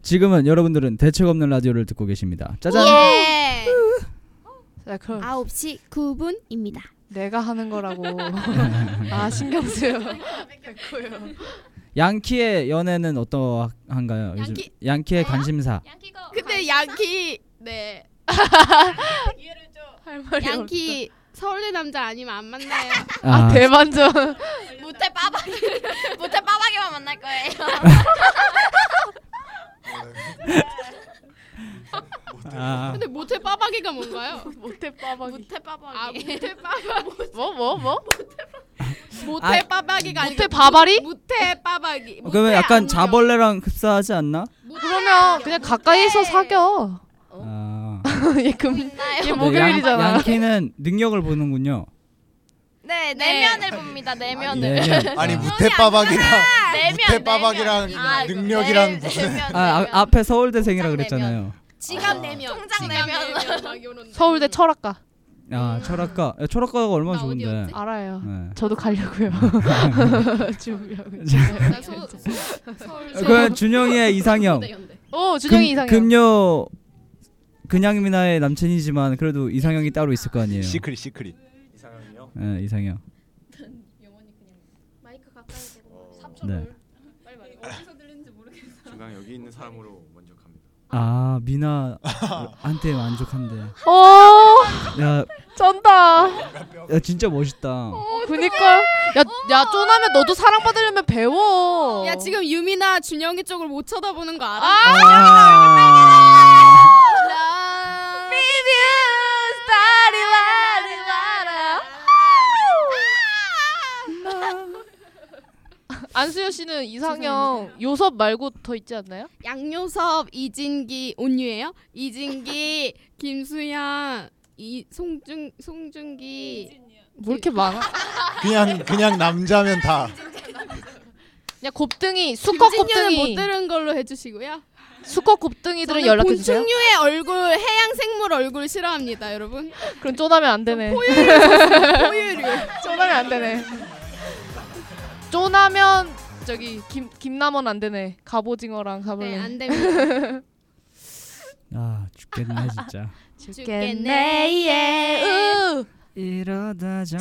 지금은 여러분들은 대책 없는 라디오를 듣고 계십니다. 짜잔. 예. 자 그럼 9시 9분입니다. 내가 하는 거라고. (laughs) 아 신경 쓰여. 됐고요. 양키의 연애는 어떠한가요? 요즘 양키- 양키의 관심사. 근데 양키 네. (laughs) 할 말이 양키 서울대 남자 아니면 안 만나요. 아, 대반전. (laughs) 모태 빠박이 모태 빠박이만 만날 거예요. 아, 근데 모태 빠박이가 뭔가요? (laughs) 모태 빠박이. 모태 빠박이. 아 모태 빠박 뭐뭐 뭐? 모태 아, 빠박이가 아니고 모태 바바리? 모태 빠박이. 어, 그러면 모태 약간 안경. 자벌레랑 흡사하지 않나? 그러면 그냥 가까이서 사겨. 아, (laughs) 얘 금. 얘? 네, 목요일이잖아. 양, 양키는 (laughs) 능력을 보는군요. 네 내면을 봅니다. 내면을. 내면. 아니 아. 무태빠박이랑 내면, 무태빠박이랑 내면. 아, 능력이랑 네, 무슨 아. 아 앞에 서울대생이라 통장 그랬잖아요. 지갑 내면 통장 내면. 막 이런 서울대 철학과. 아 철학과 야, 철학과가 얼마나 나 좋은데. 어디였지? 알아요. 네. 저도 가려고요. (laughs) 준비하고 나 서, 서울 그 준영이의 (laughs) 이상형. 연대. 오 준영이 이상형. 금요 그냥 미나의 남친이지만 그래도 이상형이 따로 있을 거 아니에요. secret secret. 이상형이요? 네, 이상형. 마이크 가까이 대고 네. 빨리 말해. 어디서 들리는지 모르겠어. 중간 여기 있는 사람으로. 아 미나한테 만족한대. 오 야, 쩐다. 야 진짜 멋있다. 그니까 야야 쪼나면 너도 사랑받으려면 배워. 야 지금 유미나 준영이 쪽을 못 쳐다보는 거 알아? 아, 안수현 씨는 이상형 요섭 말고 더 있지 않나요? 양요섭, 이진기, 온유예요? 이진기, (laughs) 김수현, 이 송중 송중기. 뭐 이렇게 많아? 그냥 그냥 남자면 다. 그냥 곱등이 수컷 못 곱등이 들은 걸로 해주시고요. 수컷 곱등이들은 저는 연락해 주세요. 곤충류의 얼굴, 해양 생물 얼굴 싫어합니다, 여러분. 그럼 쪼나면 안 되네. 포유류. (laughs) 쪼나면 안 되네. 쪼나면 저기 김 김남원 안 되네. 갑오징어랑 가볼래. 네, 안 됩니다. (laughs) 아 죽겠네 진짜. (laughs) 죽겠네, 예. 으 이러다 정말,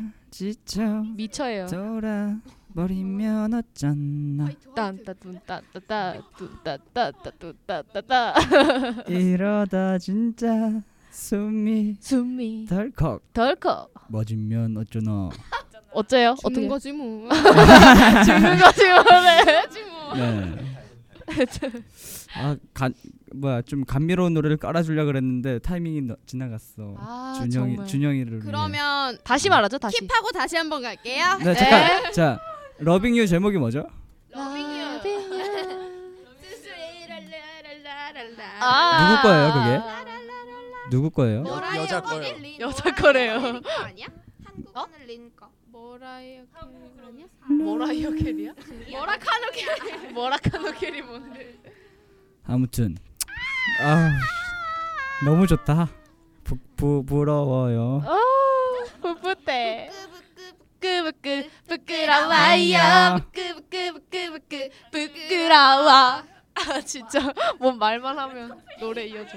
정말. 지쳐 미쳐요. 돌아버리면 어쩌나. 딴따둔따따따 (laughs) 이러다 진짜 숨이 숨이 덜컥 덜컥. 멎으면 어쩌나. 어째요? 죽는 어떻게? (laughs) 거지 뭐. 죽는 거지 뭐래. 네. (laughs) 아 간 뭐야 좀 감미로운 노래를 깔아주려 그랬는데 타이밍이 너, 지나갔어. 아 준영이 정말. 준영이를. 그러면 다시 말하죠 다시. 킵하고 다시 한번 갈게요. 네 잠깐 자 러빙 유 제목이 뭐죠? 아. 누구 거예요, 그게? 누구 거예요? 여- 여자 거요. 여자 거래요. 아니야? 한국어는 린거. 뭐라요? 아니야? 뭐라이어 캐리야? (laughs) 뭐라카노 캐리. 뭐라카노 캐리 뭔데? 아무튼 아 너무 좋다. 부, 부, 부러워요. 아 부부대. 끄부끄 부끄러워요. 부끄부끄부끄부끄 부끄러워. 아 진짜 뭐 말만 하면 노래 이어져.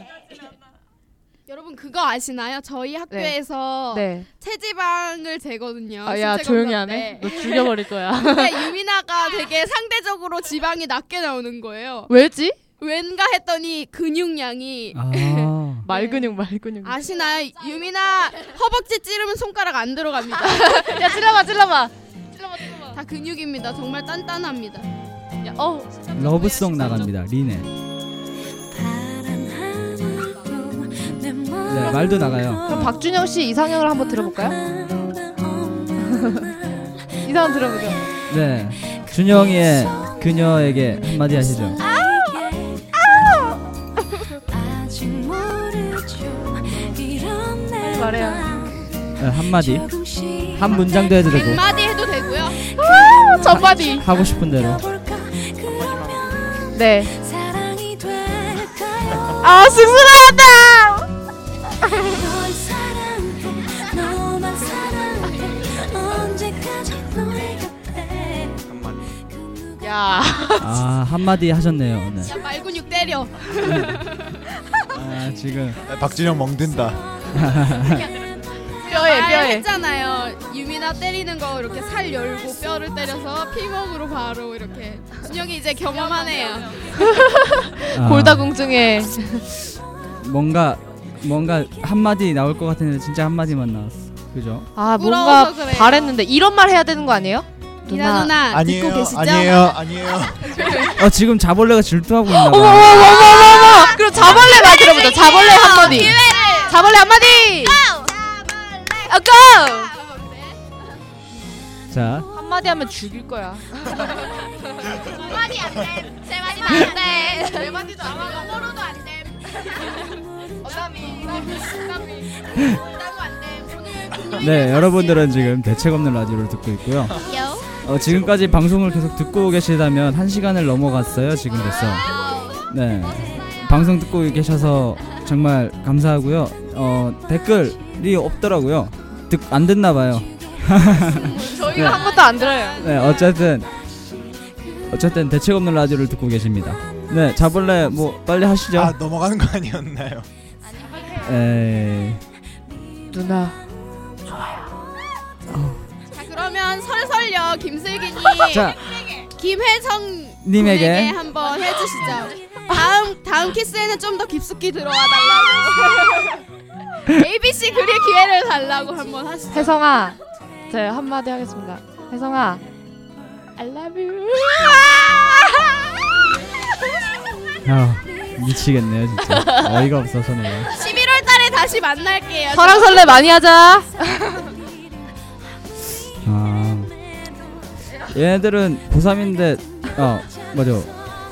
여러분 그거 아시나요? 저희 학교에서 네. 체지방을 재거든요. 아야 신체 조용히 하네. 때. 너 죽여버릴 거야. (laughs) 근데 유미나가 되게 상대적으로 지방이 낮게 나오는 거예요. 왜지? 왠가 했더니 근육량이 아. (laughs) 말근육 말근육. 아시나요? 유미나 허벅지 찌르면 손가락 안 들어갑니다. (laughs) 야 찔러봐 찔러봐. 다 근육입니다. 정말 단단합니다. 야, 어. 러브송 나갑니다. 리네. 네, 말도 나가요. 그럼 박준영 씨 이상형을 한번 들어볼까요? (laughs) 이상형 들어보죠. 네. 준영이의 그녀에게 한마디 하시죠. 말해요. 네, 한마디. 한 문장도 해도 되고. 백마디 해도 되고요. 전마디. 하고 싶은 대로. 네. 아 쑥스러웠다. 야. 아, 한마디 하셨네요. 네. 야 말근육 때려. 아, 지금 박진영 멍든다. 뼈에 뼈에. 했잖아요. 유미나 때리는 거 이렇게 살 열고 뼈를 때려서 피먹으로 바로 이렇게. 준영이 이제 경험하네요. 아, 골다공증에 뭔가 뭔가 한마디 나올 것 같은데 진짜 한마디만 나왔어. 그죠? 아 부러워서 뭔가 그래요. 바랬는데 이런 말 해야 되는 거 아니에요? 미나 누나 아니에요. 듣고 계시죠? 아니에요. 아니에요. 어, 지금 자벌레가 질투하고 있나 어머 어머 봐. 어머 어머 어머. 그럼 자벌레 말 들어보자. 자벌레 한마디. 자벌레 한마디. 아, 고! 자, 한마디 하면 죽일 거야. 마디 안 돼. 세 마디도 안 돼. 네 마디도 안 돼. 영어로도 안 돼. 안 돼. 오늘 네, 여러분들은 지금 대책 없는 라디오를 듣고 있고요. 어, 지금까지 방송을 계속 듣고 계시다면 한 시간을 넘어갔어요. 지금 벌써. 네, 방송 듣고 계셔서 정말 감사하고요. 어, 댓글이 없더라고요. 듣, 안 듣나 봐요. (laughs) 저희가 네. 한 것도 안 들어요. 네, 어쨌든 어쨌든 대책 없는 라디오를 듣고 계십니다. 네, 자벌레 뭐 빨리 하시죠. 아 넘어가는 거 아니었나요? 에이, 누나. 자 그러면 설설려 김슬기님 자, 김혜성 님에게 님에게 한번 해주시죠. 다음 다음 키스에는 좀 더 깊숙이 들어와 달라고. ABC (laughs) 그릴 기회를 달라고 한번 하시죠. 혜성아. 제가 한마디 하겠습니다. 혜성아. I love you. 아, 미치겠네요 진짜. 어이가 없어서 내가. 11월 달에 다시 만날게요. 서랑 설레 많이 하자. 아, 얘네들은 고3인데, 어, 맞아.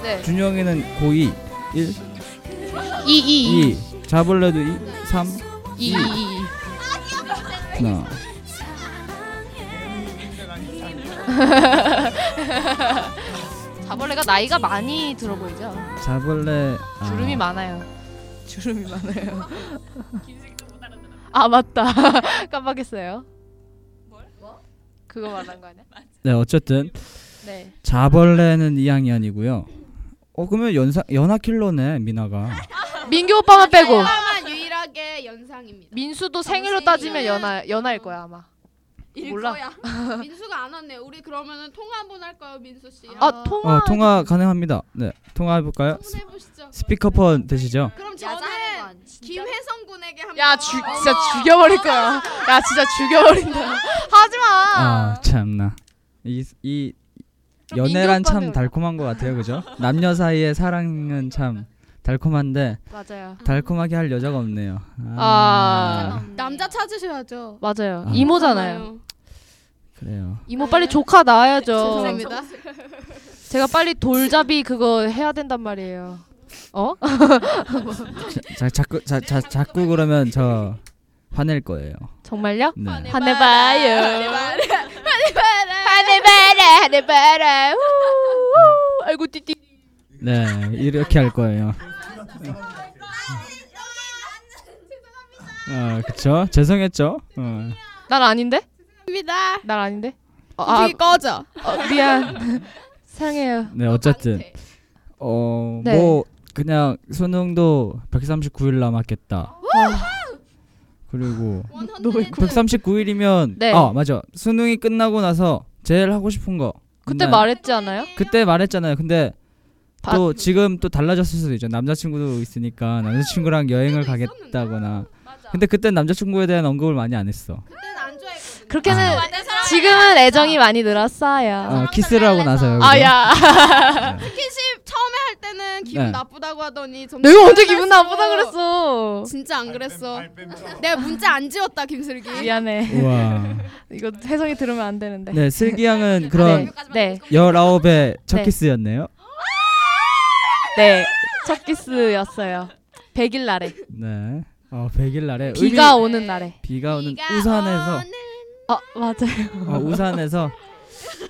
네. 준영이는 고2 1, 2 2 2 자벌레도 2 3 2 2 하나 자벌레가 나이가 많이 들어 보이죠? 자벌레 아, 주름이 많아요. 주름이 많아요. 아 맞다. (laughs) 깜빡했어요. 그거 말한 거 아니야? (laughs) 네 어쨌든 네. 자벌레는 2학년이고요 어 그러면 연사 연하킬러네 미나가 (laughs) 민규 오빠만 빼고 유일하게 연상입니다. 민수도 생일로 따지면 연하 연하일 거야 아마. 일 몰라. 거야. (laughs) 민수가 안 왔네. 우리 그러면은 통화 한번 할까요, 민수 씨? 아 통화. 어 통화 가능합니다 네 통화해 볼까요 한번 해보시죠. 스피커폰 되시죠 그럼 저는 김혜성 군에게 한번. 야 주, 진짜 죽여버릴 거야. 야 진짜 죽여버린다. (laughs) 하지 마. 아 참나 이 이 연애란 참 달콤한 것 같아요 그죠 (laughs) 남녀 사이의 사랑은 참 달콤한데 맞아요. 달콤하게 할 여자가 없네요 아. 남자 찾으셔야죠. 맞아요. 아. 이모잖아요. 그래요 이모 빨리 조카 낳아야죠. 죄송합니다. (laughs) 제가 빨리 돌잡이 그거 해야 된단 말이에요. 어? 자, 자꾸 자, 자 자꾸 그러면 저 화낼 거예요 정말요? 네 화내봐요. 화내봐라. 하늘바라 후, 후. 아이고 띠띠 네 이렇게 할 거예요. 아 그쵸 죄송했죠. 어. 난 아닌데? 입니다. 난 아닌데? 어, 아 꺼져. 어, 미안 (laughs) 사랑해요 네 어쨌든 어 네. 뭐 그냥 수능도 139일 남았겠다. 그리고 너왜 139일이면 네. 아 맞아 수능이 끝나고 나서 제일 하고 싶은 거 그때 네. 말했지 않아요? 그때 말했잖아요. 근데 바- 또 지금 또 달라졌을 수도 있죠. 남자친구도 있으니까 남자친구랑 여행을 가겠다거나. 근데 그때 남자친구에 대한 언급을 많이 안 했어. 그때는 안. 그렇게는 아. 지금은 애정이 많이 늘었어요. 어, 키스를 하고 나서요. 그죠? 아야. 스킨십 처음에 할 때는 기분 네. 나쁘다고 하더니 점점 내가 언제. 기분 나쁘다 그랬어. 진짜 안 그랬어. 내가 문자 안 지웠다 김슬기. 미안해. 우와. (laughs) 이거 혜성이 들으면 안 되는데. 네, 슬기 양은 그런 네. 네. 19의 첫 네. 키스였네요. 네. 첫 키스였어요. 100일 날에. 네. 어, 100일 날에 비가 의미- 오는 날에. 비가 오는 비가 우산에서 오는- 아, 맞아요. 어, 우산에서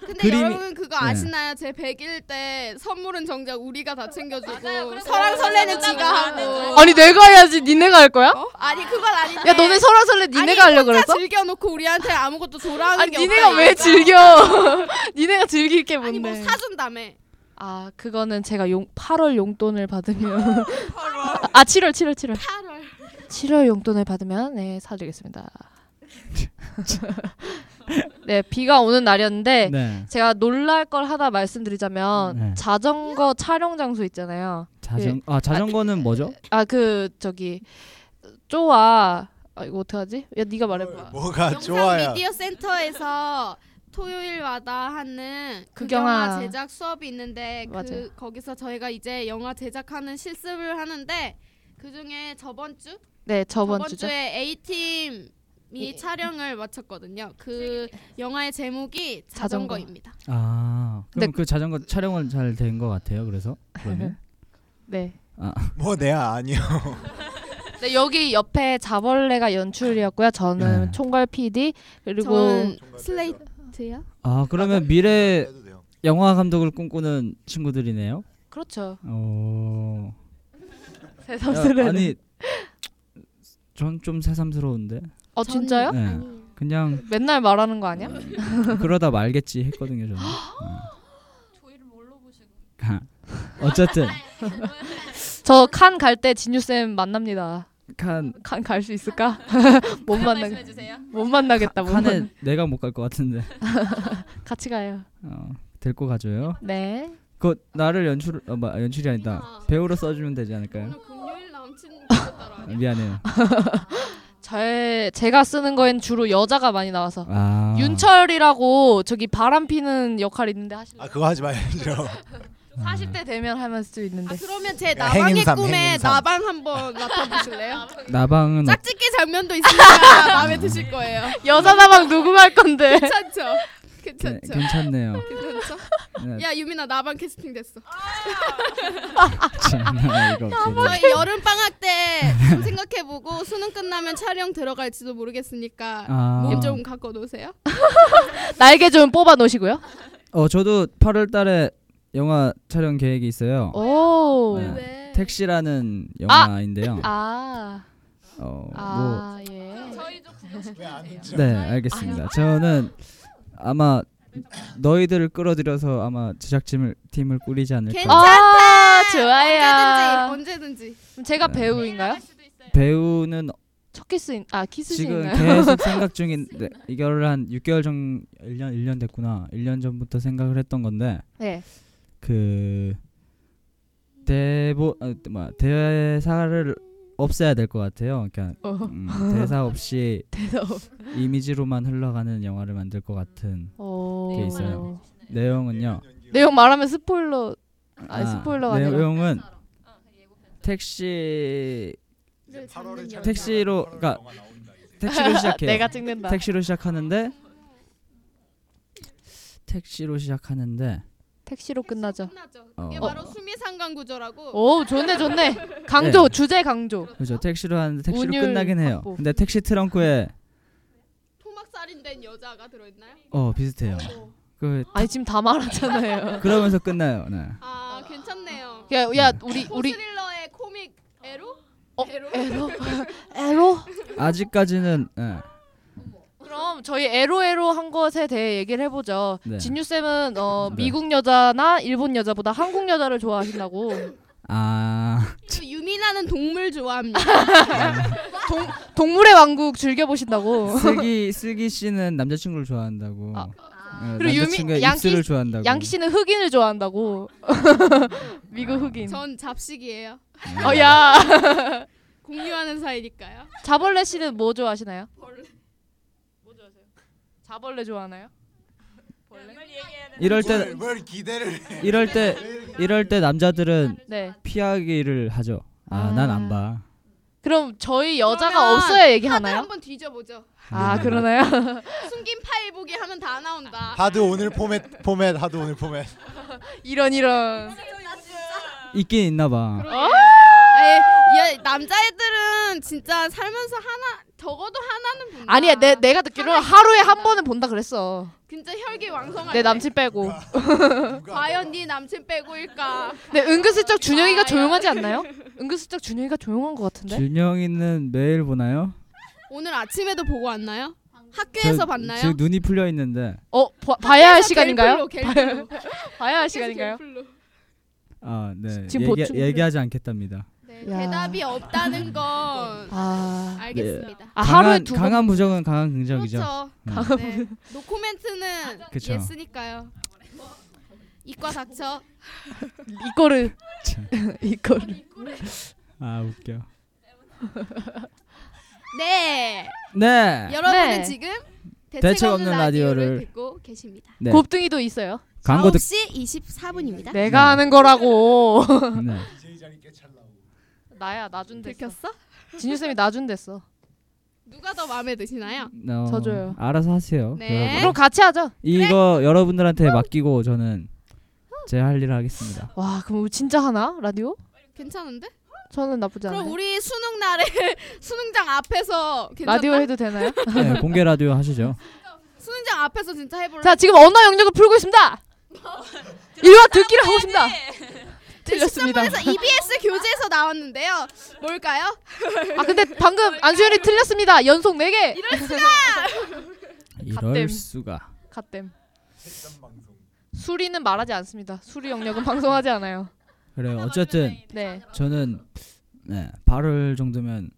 근데 그림이- 여러분 그거 네. 아시나요? 제 100일 때 선물은 정작 우리가 다 챙겨주고 서랑 설레는 지가 하고. 아니 내가 해야지. 니네가 할 거야? 어? 아니 그건 아닌데. 야, 너네 설아 설레 니네가 아니, 하려 고 혼자 그랬어? 즐겨놓고 우리한테 아무것도 돌아오는 아니 게 니네가 없다, 왜. 즐겨? (laughs) 니네가 즐길 게 아니 뭐 뭔데? 사준다며. 아, 그거는 제가 용 8월 용돈을 받으면 아, 7월 7월 7월. 8월. 7월 용돈을 받으면 네, 사드리겠습니다. 네, 비가 오는 날이었는데 네. 제가 놀랄 걸 하나 말씀드리자면 네. 자전거 촬영 장소 있잖아요. 자전 아, 자전거는 뭐죠? 아 그 저기 쪼아 아 이거 어떡 하지? 야 네가 말해봐. 뭐가 영상 좋아요. 미디어 센터에서 토요일마다 하는 극영화. 극영화 제작 수업이 있는데 그 맞아요. 거기서 저희가 이제 영화 제작하는 실습을 하는데 그 중에 저번 주 네 저번, 저번 주죠. 주에 A 팀 이 촬영을 마쳤거든요. 그 (laughs) 영화의 제목이 자전거. 자전거입니다. 아. 그럼 근데- 그 자전거 촬영은 잘 된 것 같아요. 그래서 그러면 (laughs) 네. 뭐 내야 아니요. (laughs) 네 여기 옆에 자벌레가 연출이었고요. 저는 네. 총괄 PD 그리고 저는 슬레이트요? 아, 그러면 미래 해도 돼요. 영화 감독을 꿈꾸는 친구들이네요. 그렇죠. 어. 새삼스레. 아니 전 좀 새삼스러운데. 어 진짜요? 네. 그냥 맨날 말하는 거 아니야? (laughs) 그러다 말겠지 했거든요, 저는. (gasps) 저희를 뭘로 보시고? 네. 어쨌든 (laughs) 저 칸 갈 때 진유 쌤 만납니다. 칸 칸 갈 수 있을까? (laughs) 못 만나. 못 만나겠다. 못 칸에 만나. 내가 못 갈 것 같은데. 같이 가요. 어, 데리고 가줘요. 네. 그 나를 연출 어, 뭐, 연출이 아니다. 아. 배우로 써주면 되지 않을까요? 오늘 금요일 남친 따라 아, 미안해요. 제 제가 쓰는 거엔 주로 여자가 많이 나와서 아. 윤철이라고 저기 바람 피는 역할 있는데 하실래요? 아 그거 하지 말죠. (laughs) 40대 되면 하면 수 있는데. 아 그러면 제 야, 나방의 행인삼, 꿈에 행인삼. 나방 한번 맡아보실래요? (laughs) 나방은 어- 짝짓기 장면도 (laughs) 있으니까 마음에 드실 거예요. 여자 나방 누구 갈 건데? 괜찮죠? 게- 괜찮죠? 괜찮네요. 괜찮죠? 네, 야 유민아 나방 캐스팅 됐어. 참나 이거 없어. 저희 여름 방학 때 좀 생각해보고 수능 끝나면 촬영 들어갈지도 모르겠으니까 아. 몸좀 갖고 노세요. (laughs) 날개 좀 뽑아 놓으시고요. 어 저도 8월달에 영화 촬영 계획이 있어요. 오. 네. 왜? 택시라는 영화인데요. 아. 어, 뭐, 아, 예. 왜안 주세요. 네, 알겠습니다. 저는 아마 너희들을 끌어들여서 아마 제작팀을 팀을 꾸리지 않을까. 괜찮- 아, 언제든지 좋아요. 언제든지. 그럼 제가 네. 배우인가요? 배우는 첫 키스 아 키스 지금? 계속 생각 중인데 (laughs) 이거를 한 6개월 전 1년 1년 됐구나. 1년 전부터 생각을 했던 건데 네. 그 대보 아, 뭐 대사를 없애야 될 것 같아요. 그러니까 어. 음, 대사 없이 (laughs) 대답. 이미지로만 흘러가는 영화를 만들 것 같은 오. 게 있어요. 내용은요. 내용 말하면 스포일러 아니 아, 스포일러가 아니라 내용은 택시 택시로 그러니까 택시로 시작해요. 내가 찍는다. 택시로 시작하는데 택시로 시작하는데 택시로 끝나죠. 끝나죠. 어. 이게 바로 수미상관 구조라고. 오 좋네 좋네. 강조 네. 주제 강조. 그죠 택시로 하는데 택시로 운율 끝나긴 해요. 확보. 근데 택시 트렁크에 토막살인 된 여자가 들어있나요? 어 비슷해요. 그 아니 지금 다 말하잖아요. (laughs) 그러면서 끝나요. 네. 아 괜찮네요. 야, 야 우리 우리 스릴러의 코믹 에로? 어, 에로? 에로 (laughs) 에로 아직까지는 네. 그럼 저희 에로 에로 한 것에 대해 얘기를 해보죠. 네. 진유 쌤은 어, (laughs) 네. 미국 여자나 일본 여자보다 한국 여자를 좋아하신다고. 아저 유민아는 동물 좋아합니다. (laughs) 동물의 왕국 즐겨 보신다고. 슬기 슬기 씨는 남자친구를 좋아한다고. 아. 예, 그리고 남자친구의 양키- 좋아한다고. 양키 씨는 흑인을 좋아한다고. (laughs) 미국 흑인. 전 잡식이에요. 어, 야. 공유하는 사이니까요. 자벌레 씨는 뭐 좋아하시나요? 자벌레 좋아하나요? (laughs) 이럴 뭘, 때뭘 기대를 해. 이럴 때 이럴 때 남자들은 네. 피하기를 하죠. 아, 난 안 봐. 그럼 저희 여자가 그러면 없어야 얘기하나요? 한번 뒤져보죠. 아 그러나요? (laughs) 숨긴 파일 보기 하면 다 나온다. 하드 오늘 포맷 포맷 하드 오늘 포맷. 이런 이런. 있긴 있나 봐. 에이, 야, 남자애들은 진짜 살면서 하나 적어도 하나는 본다. 아니야 내 내가 듣기로는 하루에 한 번은 본다 그랬어. 진짜 혈기 왕성할 내 때. 남친 빼고. (laughs) 과연 네 남친 빼고일까? 근데 은근슬쩍 준영이가 조용하지 않나요? 은근슬쩍 준영이가 조용한 것 같은데. 준영이는 매일 보나요? 오늘 아침에도 보고 왔나요? 학교에서 저 봤나요? 지금 눈이 풀려 있는데. 어 봐, 봐야 할 시간인가요? 갤플로, 갤플로. 봐야 할 시간인가요? 갤플로. 아, 네. 지금 얘기, 보충- 얘기하지 않겠답니다. 네, 야. 대답이 없다는 건 아, 알겠습니다. 아 하루에 강한 두 번. 강한 부정은 강한 긍정이죠. 그렇죠. 네. 노코멘트는 (laughs) 그쵸. 예스니까요. 이과 닥쳐. 이거를 참. (laughs) 이거를. 아, 웃겨. (laughs) 네. 네. 여러분은 네. 지금 대책 없는 라디오를 라디오를 듣고 계십니다. 네. 곱등이도 있어요. 광고 듣 9시 24분입니다. 내가 네. 하는 거라고. 네. 나야 나준 됐어. 들켰어? 진유 쌤이 나준 됐어. 누가 더 마음에 드시나요? 어, 저줘요. 알아서 하세요. 네. 여러분. 그럼 같이 하자. 이거 여러분들한테 맡기고 저는 제 할 일을 하겠습니다. 와 그럼 우리 진짜 하나 라디오? 괜찮은데? 저는 나쁘지 그럼 않아요. 우리 수능 날에 (laughs) 수능장 앞에서 괜찮나? 라디오 해도 되나요? (laughs) 네, 공개 라디오 하시죠. 수능장 앞에서 진짜 해볼래? 자 지금 언어 영역을 풀고 있습니다. 일와 듣기를 하고 있습니다. 틀렸습니다. 13번에서 EBS 교재에서 나왔는데요. 뭘까요? 아 근데 방금 안수현이 틀렸습니다. 연속 4개. 이럴 갓댐. 수가. 갓댐. 수리는 말하지 않습니다. 수리 영역은 (laughs) 방송하지 않아요. 그래 요. 어쨌든 네. 저는 네, 8월 정도면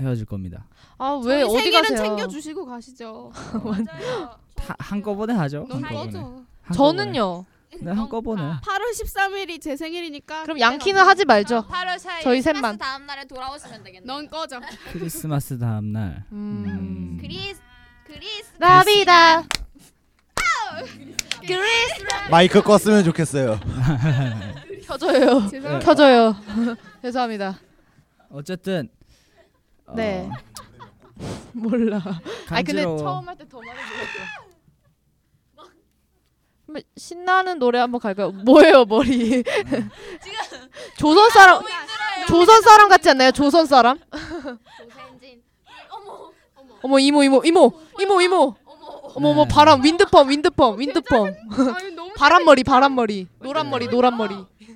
헤어질 겁니다. 아 왜 저희 어디 생일은 가세요? 챙겨 주시고 가시죠. (laughs) 다, 한꺼번에 하죠. 넌 한꺼번에. 꺼져. 한꺼번에. 저는요. 네, 한꺼번에. 8월 13일이 제 생일이니까 그럼 양키는 하지 말죠. 8월 4일 저희 크리스마스 셋만. 다음 날에 돌아오시면 되겠네. 넌 꺼져. 크리스마스 다음 날. 음. 음. 그리스 그리스 라비다. 마이크 껐으면 좋겠어요. (laughs) 켜줘요. 죄송합니다. 켜줘요. (laughs) 죄송합니다. 어쨌든 어, 네. 몰라. 아니 근데 간지러워. 처음 할 때 더 많이 불렀어. 그럼 신나는 노래 한번 갈까요? 뭐예요 머리? 조선 사람 조선 사람 같지 않나요? 조선 사람? 조센진. 어머 이모 이모 이모 이모 이모 어머 어머 네. 바람 윈드펌 윈드펌 윈드펌 아니 너무 (laughs) 바람 머리 바람 머리 노란 머리 노란 머리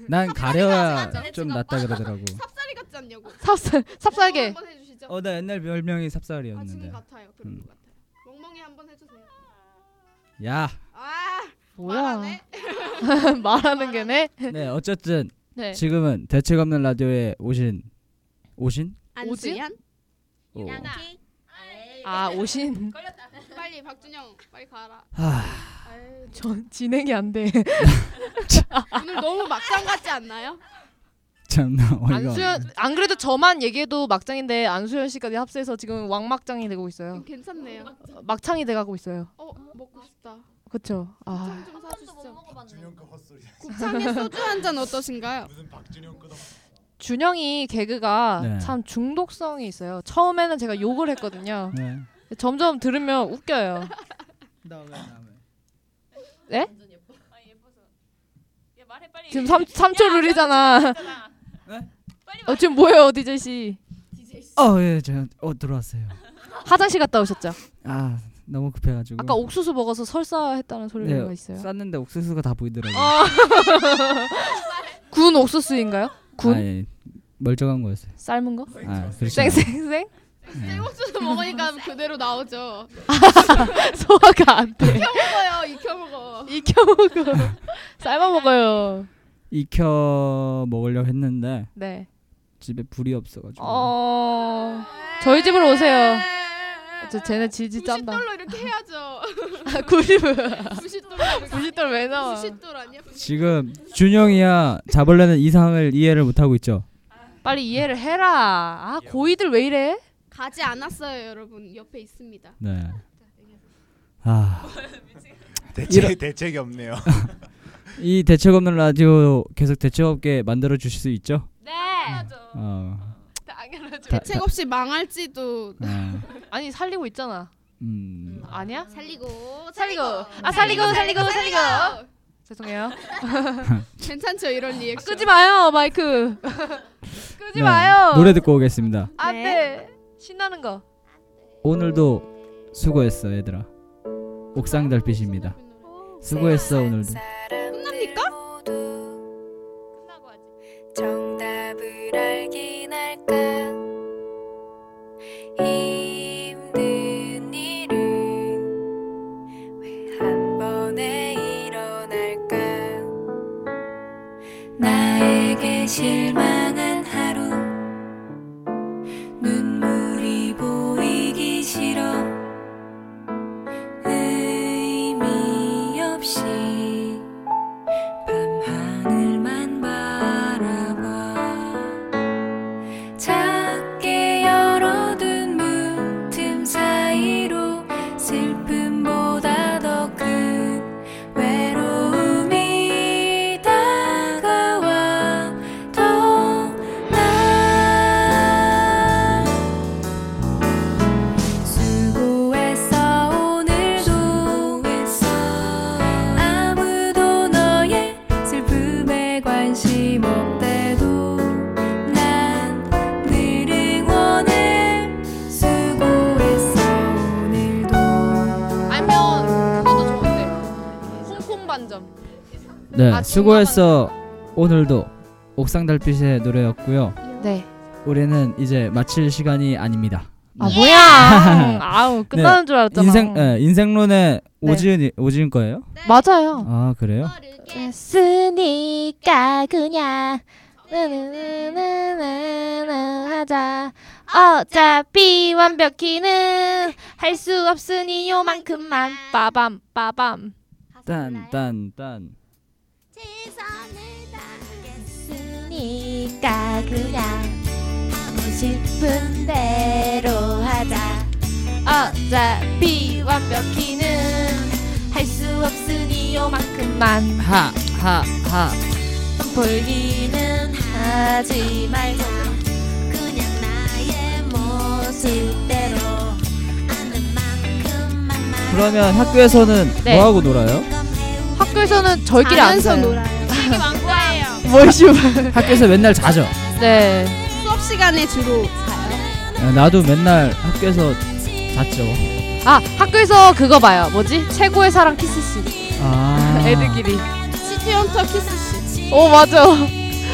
난 가려야 좀 낫다 그러더라고. (laughs) 삽살이 같지 않냐고. 삽살 삽살개 한번 해주시죠. 어, 나 옛날 별명이 아 지금 삽살이었는데. 같아요. 그런 음. 것 같아요. 멍멍이 한번 해주세요. 야. 아 뭐야. (laughs) 말하는 게네 네, 어쨌든 네 지금은 대책 없는 라디오에 오신 오신? 안수현 오. 아 오신 빨리 박준영 빨리 가라. 하, 전 진행이 안 돼 (laughs) 오늘 너무 막상 같지 않나요? 참나 어이가. 안수현 없네. 안 그래도 저만 얘기해도 막장인데 안수현 씨까지 합세해서 지금 왕막장이 되고 있어요 괜찮네요. 어, 막창이 돼가고 있어요 어 먹고 싶다. 그쵸 아좀못 사주시죠. 먹어봤네. 준영 그 헛소리. 곱창에 소주 한 잔 어떠신가요? 무슨 박준영 끄덕. 준영이 개그가 네. 참 중독성이 있어요 처음에는 제가 욕을 했거든요 네. 점점 들으면 웃겨요 (laughs) 네? 지금 3, 삼초 룰이잖아 어, 지금 뭐예요 DJ 씨 어, 예, 제가 어 들어왔어요. 화장실 갔다 오셨죠? 아, 너무 급해가지고. 아까 옥수수 먹어서 설사했다는 소리가 네, 있어요 쌌는데 옥수수가 다 보이더라고요. 아. (laughs) 구운 옥수수인가요? 군? 아, 예. 멀쩡한 거였어요. 삶은 거? 아, 그렇죠. 쌩쌩쌩? 네. 옥수수 먹으니까 그대로 나오죠. (laughs) 소화가 안 돼. 먹어요. 익혀 먹어. 익혀 먹어. 삶아 먹어요. 익혀 먹으려고 했는데 네. 집에 불이 없어가지고. 어. 저희 집으로 오세요. 저 쟤네 질질 짠다. 90돌로 이렇게 해야죠. 90. 90돌로. 90도를 왜 나와? 90돌 아니야? 지금 준영이야 잡을래는 이상을 이해를 못 하고 있죠. 빨리 이해를 해라. 아 고이들 왜 이래? 가지 않았어요, 여러분. 옆에 있습니다. 네. 아, 대책 대책이 없네요. (laughs) 이 대책 없는 라디오 계속 대책 없게 만들어 주실 수 있죠? 네. 어. 당연하죠. 다- 대책 없이 망할지도 아, (laughs) 아니 살리고 있잖아. 음. 아니야? 살리고 살리고. 아 살리고 살리고 살리고. 죄송해요. (laughs) 괜찮죠 이런 리액션. 끄지 마요 마이크. (laughs) 끄지 네, 마요. 노래 듣고 오겠습니다. 안돼. 신나는 거. 오늘도 수고했어 얘들아. 옥상 달빛입니다. 수고했어 오늘도. 실망 아, 수고했어 오늘도 옥상 달빛의 노래였고요. 네. 우리는 이제 마칠 시간이 아닙니다. 아 뭐야? (laughs) 아우 끝나는 줄 알았잖아. 인생 예, 인생론의 네. 오지은 오지은 거예요? 맞아요. 아 그래요? 쓰니까 그냥 나나나나나 하자 어차피 완벽히는 할 수 없으니 요만큼만 빠밤 빠밤. 딴딴 딴. 쓰니까 그냥 하고 싶은 대로 하자 어차피 완벽히는 할 수 없으니 요만큼만 하하하. 볼기는 하지 말고 그냥 나의 모습대로 아는 만큼만 그러면 학교에서는 네. 뭐 하고 놀아요? 학교에서는 저희끼리 안 자면서. 놀아요. (laughs) 뭘 좀. 학교에서 맨날 자죠. 네. 수업 시간에 주로 자요. 야, 나도 맨날 학교에서 잤죠. 아 학교에서 그거 봐요. 뭐지? 최고의 사랑 키스씬. 아. (laughs) 애들끼리. 시티 헌터 키스씬. 오 맞아.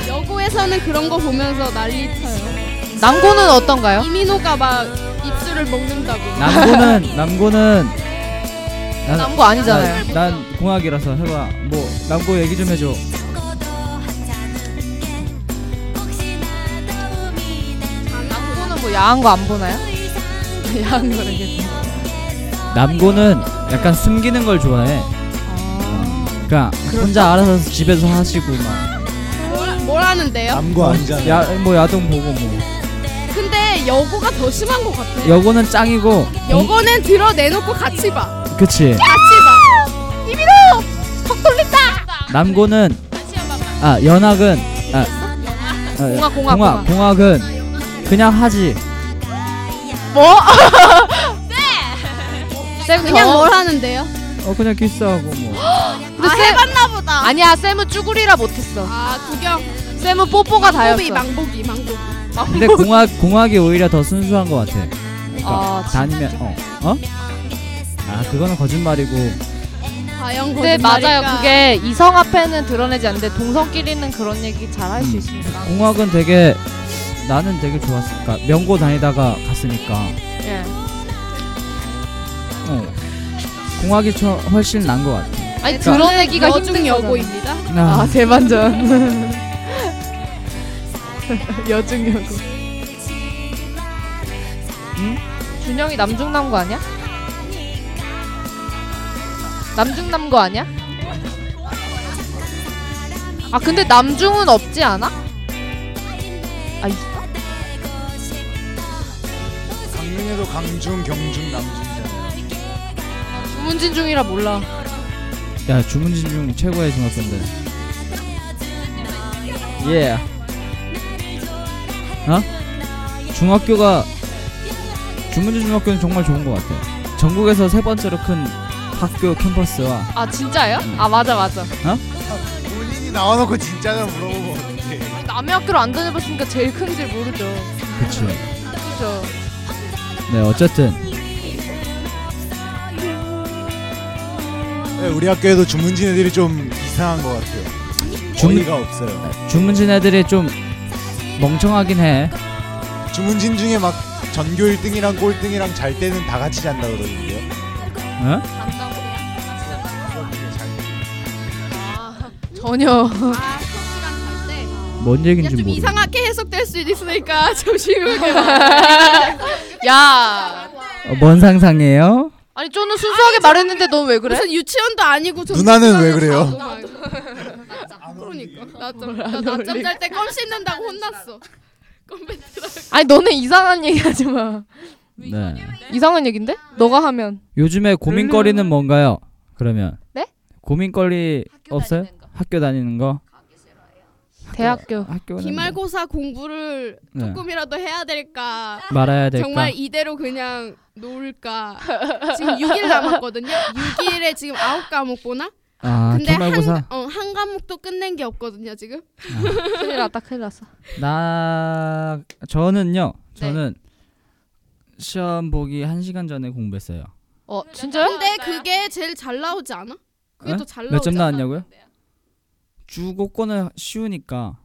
여고에서는 그런 거 보면서 난리 쳐요. 남고는 어떤가요? 이민호가 막 입술을 먹는다고. 남고는 남고는 난, 남고 아니잖아요. 난, 난 공학이라서 해봐. 뭐 남고 얘기 좀 해줘. 남고는 뭐 야한 거 안 보나요? (laughs) 야한 거래. 남고는 약간 숨기는 걸 좋아해. 아. 그러니까 혼자 알아서 집에서 하시고 막. 뭘, 뭘 하는데요? 남고 아니잖아. 야, 뭐 야동 보고 뭐. 근데 여고가 더 심한 것 같아. 여고는 짱이고. 여고는 들어 내놓고 같이 봐. 공- 그치. 같이 봐. 이민호 턱 돌린다. 남고는 아 연학은 아, 아 공학, 공학, 공학 공학 은 그냥 하지. 뭐? (laughs) 쌤 그냥 저- 뭘 하는데요? 어 그냥 키스하고 뭐. (gasps) 근데 아 쌤 해봤나 보다. 아니야 쌤은 쭈구리라 못했어. 아 구경. 쌤은 뽀뽀가 다였어. 망보기 망보기. 근데 공학 공학이 오히려 더 순수한 것 같아. 그러니까 아, 다니면 어 어? 아 그거는 거짓말이고. 과연 근데 거짓말일까? 맞아요. 그게 이성 앞에는 드러내지 않는데 동성끼리는 그런 얘기 잘 할 수 음. 있으니까. 공학은 되게 나는 되게 좋았을까. 명고 다니다가 갔으니까. 예. 어. 공학이 저 훨씬 난 것 같아. 아니 저는 드러내기가 여중 힘든 여고입니다. 아 아, 대반전. (laughs) 여중 여고. 응? 준영이 남중남고 아니야? 남중남고 아니야? 아 근데 남중은 없지 않아? 아 있어? 강릉에도 강중, 경중, 남중이잖아요. 주문진 중이라 몰라. 야 주문진 중 최고의 중학교인데. 예. 어? 중학교가 주문진 중학교는 정말 좋은 것 같아. 전국에서 세 번째로 큰 학교 캠퍼스와 아 진짜요? 아 맞아 맞아. 본인이 나와놓고 진짜냐 물어보면 어떡해. 남의 학교를 안 다녀봤으니까 제일 큰지 모르죠. 그치. 그죠. 네 어쨌든 네, 우리 학교에도 주문진 애들이 좀 이상한 것 같아요. 주문- 어이가 없어요. 주문진 애들이 좀 멍청하긴 해. 주문진 중에 막 전교 1등이랑 꼴등이랑 잘 때는 다 같이 잔다 그러는데요. 어? 전혀. 아 잘때 (laughs) 뭔 얘긴지 좀 모르. 이상하게 해석될 수도 있으니까 (laughs) 조심하게. (laughs) 야. 어, 뭔 상상이에요? 아니 쪼는 순수하게 말했는데 넌왜 그래? 무슨 유치원도 아니고 좀 누나는 왜 그래요? 그러니까 낮잠 잘 때 껌 씹는다고 혼났어. 아니 너네 이상한 얘기 하지 마. 네. 이상한 얘긴데? 너가 하면. 요즘에 고민거리는 뭔가요? 그러면 네? 고민거리 없어요? 다니는 거. 학교 다니는 거? 대학교. 기말고사 공부를 네. 조금이라도 해야 될까? 뭐 말아야 될까? 정말 이대로 그냥 놀까? 지금 6일 남았거든요. 6일에 지금 9과목 보나? 아 근데 기말고사 한, 어, 한 과목도 끝낸 게 없거든요, 지금. 큰일 났다 큰일 났어. 나 저는요. 네. 저는 시험 보기 1시간 전에 공부했어요. 어 진짜요? 근데 그게 제일 잘 나오지 않아? 그게 에? 더잘 나오지 몇점 않아? 나왔냐고요? 주고권은 쉬우니까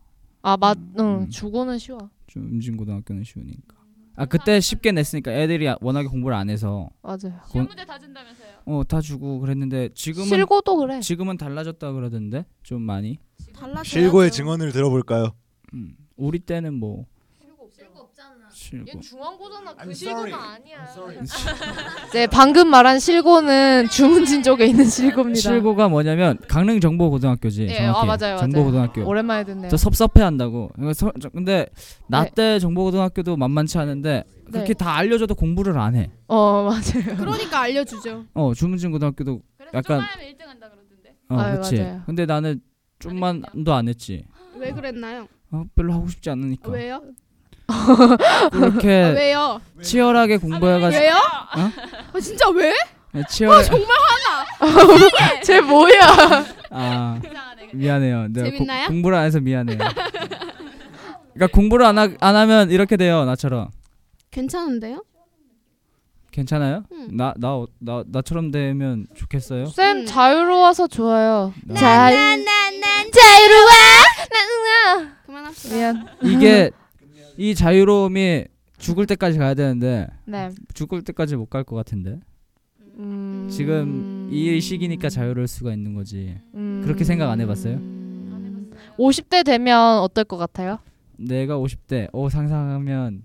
아 맞. 응. 음. 주고는 쉬워. 좀 음진고등학교는 쉬우니까. 아 그때 쉽게 냈으니까 애들이 워낙에 공부를 안 해서 맞아요. 시험 문제 다 준다면서요. 어다 주고 그랬는데 지금은 실고도 그래. 지금은 달라졌다 그러던데 좀 많이. 달라져야죠. 실고의 증언을 들어볼까요? 음. 우리 때는 뭐. 실고 중앙고잖아. I'm sorry. 아니야. (laughs) 네 방금 말한 실고는 (laughs) 주문진 쪽에 있는 실고입니다. 실고가 뭐냐면 강릉 정보고등학교지. 예, 정확히. 아 맞아요. 정보고등학교. 맞아요. 오랜만에 듣네요. 저 섭섭해한다고. 저- 근데 나 네. 때 정보고등학교도 만만치 않은데 그렇게 네. 다 알려줘도 공부를 안 해. 어 맞아요. 그러니까 알려주죠. 어 주문진 고등학교도 그래서 약간- 좀만 하면 1등 한다 그러던데. 어 아유, 그렇지. 맞아요. 근데 나는 좀만도 안 했지. 왜 그랬나요? 어, 별로 하고 싶지 않으니까. 왜요? 그렇게 아, 왜요? 치열하게 공부해가지고 왜요? 어? 아, 진짜 왜? 치열해. 정말 (laughs) 쟤 뭐야? 아. 미안해요. 내가 고- 재밌나요? 공부를 안 해서 미안해요. 그러니까 공부를 안, 하, 안 하면 이렇게 돼요. 나처럼. 괜찮은데요? 괜찮아요? 응. 나 나 나 나처럼 되면 좋겠어요. 쌤 음. 자유로워서 좋아요. 나- 자유. 난난 자유로워. 나는 그만합시다. 미안. 이게 이 자유로움이 죽을 때까지 가야 되는데 네. 죽을 때까지 못 갈 것 같은데 음... 지금 이 시기니까 자유로울 수가 있는 거지. 음... 그렇게 생각 안 해봤어요? 50대 되면 어떨 것 같아요? 내가 50대 오 상상하면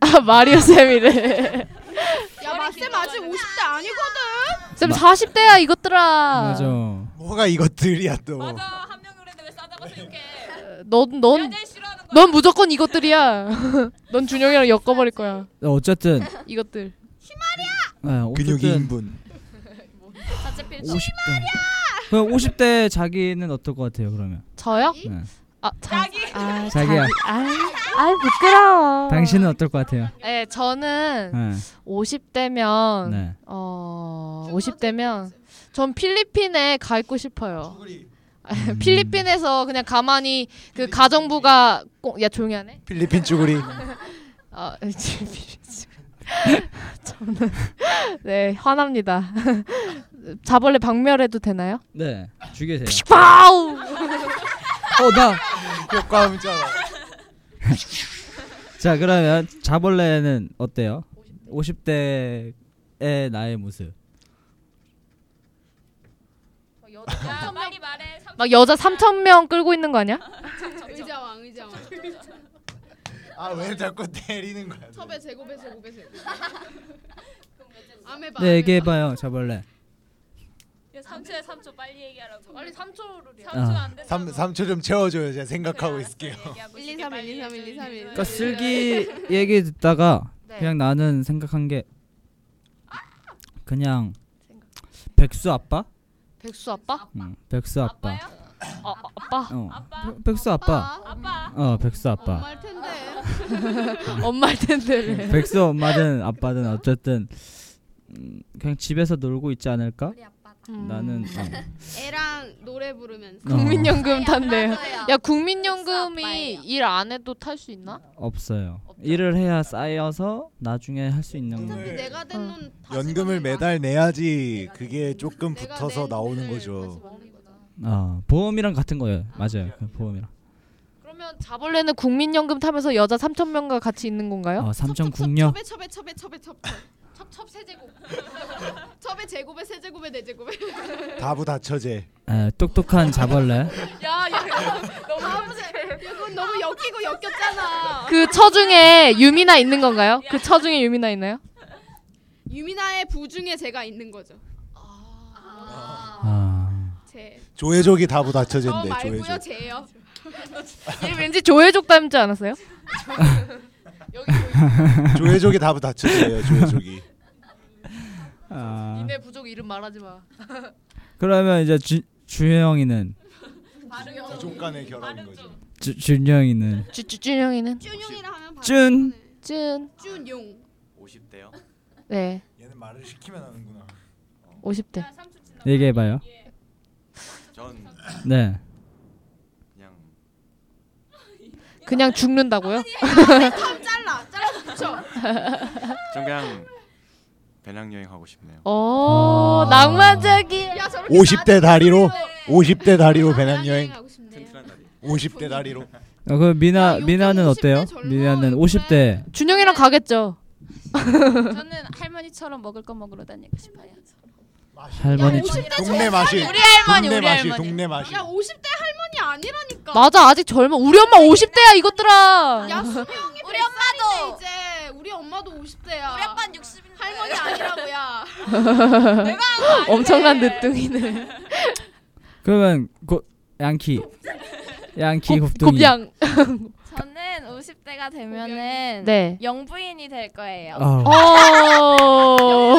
아 마리오 쌤이래. 야, 마쌤 아직 50대 아니거든. 쌤 마- 40대야 이것들아. 맞아. 뭐가 이것들이야 또. 맞아 한 명을 했는데 왜 싸다고 생각해? 넌넌 넌 무조건 이것들이야. (laughs) 넌 준영이랑 엮어버릴 거야. 어쨌든 이것들. 네, 근육이 어쨌든 인분. 자체 필터. 50대. 그럼 50대 자기는 어떨 것 같아요? 그러면 저요? 네. 아 자, 자기. 아, 자기야. 아, 아 부끄러워. 당신은 어떨 것 같아요? 네, 저는 네. 50대면 네. 어 50대면 전 필리핀에 가 있고 싶어요. 음. (laughs) 필리핀에서 그냥 가만히 그 가정부가 꼭, 야 조용히 하네. 필리핀 쭈구리. (laughs) 아 (laughs) 저는 네 화납니다. 자벌레 박멸해도 되나요? 네. 죽이세요. 파우. 어, 나. 효과음처럼. 자, 그러면 자벌레는 어때요? 50대의 나의 모습. 야 빨리 말해. 막 여자 3천 명 끌고 있는 거 아니야? 의자왕, 의자왕. 아왜 자꾸 때리는 거야? 섭외 제곱에 제곱에 제곱. (laughs) 아메바. 네, 얘기해 봐요. 자벌레. 3초에 3초 빨리 얘기하라고. 빨리 3초를 3초 아. 안 된다. 3 3초 좀 채워줘요. 제가 생각하고 있을게요. 1, 2, 3, 1, 2, 3, 1, 2, 3, 1. 그러니까 슬기 얘기 듣다가 네. 그냥 나는 생각한 게 그냥 백수 아빠? 백수 아빠? 응, 백수 아빠. 아빠요? 아, 아, 아빠? 어. 아빠? 백- 백수 아빠. 아빠. 어, 백수 아빠. 엄마일 텐데. (laughs) 엄마일 텐데. 백수 엄마든 아빠든 어쨌든 음, 그냥 집에서 놀고 있지 않을까? 음. 나는 (laughs) 어. 애랑 노래 부르면서. 어, 국민연금 탄대요. 맞아요. 야 국민연금이. 일 안 해도 탈 수 있나? 없어요. 일을 해야 쌓여서 나중에 할 수 있는 어차피 거. 내가 된 돈. 연금을 매달 내야지 그게 조금 내가 붙어서 낸 나오는 돈을 거죠. 다시 거다. 어, 보험이랑 같은 거예요. 맞아요. 그 보험이랑. 그러면 자벌레는 국민연금 타면서 여자 3천 명과 같이 있는 건가요? 어, 삼천 국녀. 첩에 첩에 첩에 첩에 첩. 첩 첩 세제곱. (laughs) 첩에 제곱에 세제곱에 네제곱에. (laughs) 다부 다처제. 에, 똑똑한 자벌레. 야 야 너무 아버지. 이건 너무 엮이고 엮였잖아. 그 처 중에 유미나 있는 건가요? 그 처 중에 유미나 있나요? 유미나의 부 중에 제가 있는 거죠. 아, 제. 조회족이 다부 저 다처제인데 말고요. 제요. 얘 왠지 조회족 닮지 않았어요? (laughs) 조회족이 다부 다처제예요. 조회족이. 아. 니네 부족 이름 말하지 마. (laughs) 그러면 이제 주, 주영이는 부족 간의 결합인 거죠. 주, 준영이는 쭈쭈 준영이는 쭌용이라 하면 바로 준. 준. 쭌용. 50대요? 네. 얘는 말을 시키면 하는구나. 50대. 얘기해봐요. 전 네. 그냥 그냥 죽는다고요? 잘라. 잘라서 붙여. 전 그냥 배낭여행 하고 싶네요. 오 아. 낭만적이야. 야 저렇게 50대 다리로 나한테 50대 다리로 배낭여행 배낭여행. 하고 싶네요. 튼튼한 다리. 50대 다리로. 어, 그 미나 미나는 50대 어때요? 젊어, 미나는 요즘에. 50대. 준영이랑 가겠죠. 저는 할머니처럼 먹을 거 먹으러 다니고 싶어요. 할머니. 동네 마실. 우리 할머니, 동네 우리 마실. 할머니. 동네 마실. 야 50대 할머니 아니라니까. 맞아 아직 젊어. 우리 엄마 50대야 이것들아. 야 수명이 우리 100살인데 엄마도. 이제 우리 엄마도 50대야. 우리 아빠는 60인데. 할머니 아니라고야. (laughs) 엄청난 늦둥이네. 그러면 고 양키. 양키 곱둥이. 곱양. 저는 50대가 되면은 네. 영부인이 될 거예요. 어. 어.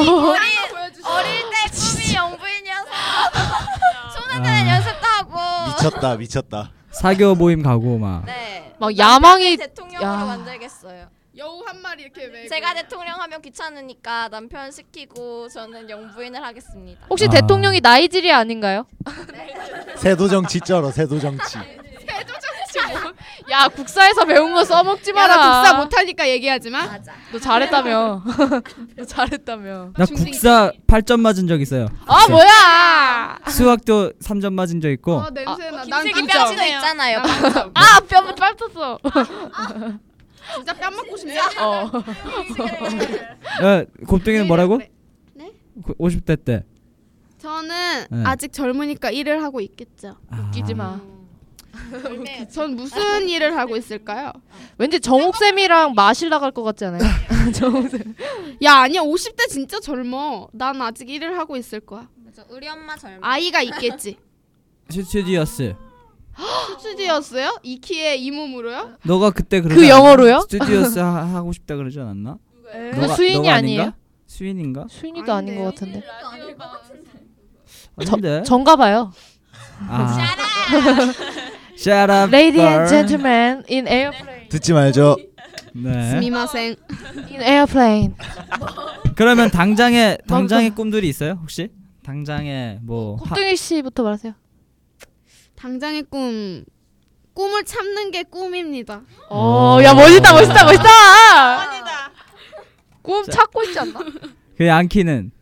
어릴 때 꿈이 영부인이어서 (laughs) 초등학생 아. 연습도 하고 미쳤다 미쳤다. 사교 모임 가고 막. 네. 막 야망이 대통령으로 야. 만들겠어요. 여우 한 마리 이렇게 메고. 제가 대통령 하면 귀찮으니까 남편 시키고 저는 영부인을 하겠습니다. 혹시 아. 대통령이 나이질이 아닌가요? (laughs) 세도 정치 쩔어 세도 정치. (laughs) 야 국사에서 배운 거 써먹지 야, 마라. 나 국사 못하니까 얘기하지 마. 맞아. 너 잘했다며. (laughs) 너 잘했다며. 나 국사 8점 맞은 적 있어요. 아 뭐야? 수학도 3점 맞은 적 있고. 어 냄새 나. 난 김슬기 진짜 뼈지도 있잖아요. 난아뼈 빠졌어. 진짜 뺨 맞고 싶네. 어. (laughs) 야, 곱둥이는 뭐라고? 그래. 네? 그 50대 때. 저는 네. 아직 젊으니까 일을 하고 있겠죠. 웃기지 마. (laughs) 전 무슨 일을 하고 있을까요? 왠지 정옥 쌤이랑 마실 나갈 것 같지 않아요? (laughs) 정옥 쌤. 야 아니야 50대 진짜 젊어. 난 아직 일을 하고 있을 거야. 맞아. 우리 엄마 젊어. 아이가 있겠지. 스튜어디스. 스튜어디스요? 이 키에 이 몸으로요? 너가 그때 그러지 그 않았나? 영어로요? 스튜어디스 하, 하고 싶다 그러지 않았나? 그 너가- 수인이 너가 아니에요? 수인인가? 수인이도 아닌 것 같은데. 아닌데. 전가 봐요. 아. Shut up. Lady and gentlemen in airplane. 듣지 말죠. 네. 스미마생. In airplane. 그러면 당장의 당장의 꿈들이 있어요? 혹시? 당장의 뭐 하, 곱둥이 씨부터 말하세요. 당장의 꿈. 꿈을 참는 게 꿈입니다. 어, 야 멋있다, 멋있다, 멋있다. 아니다. 꿈 찾고 있지 않나? 그 양키는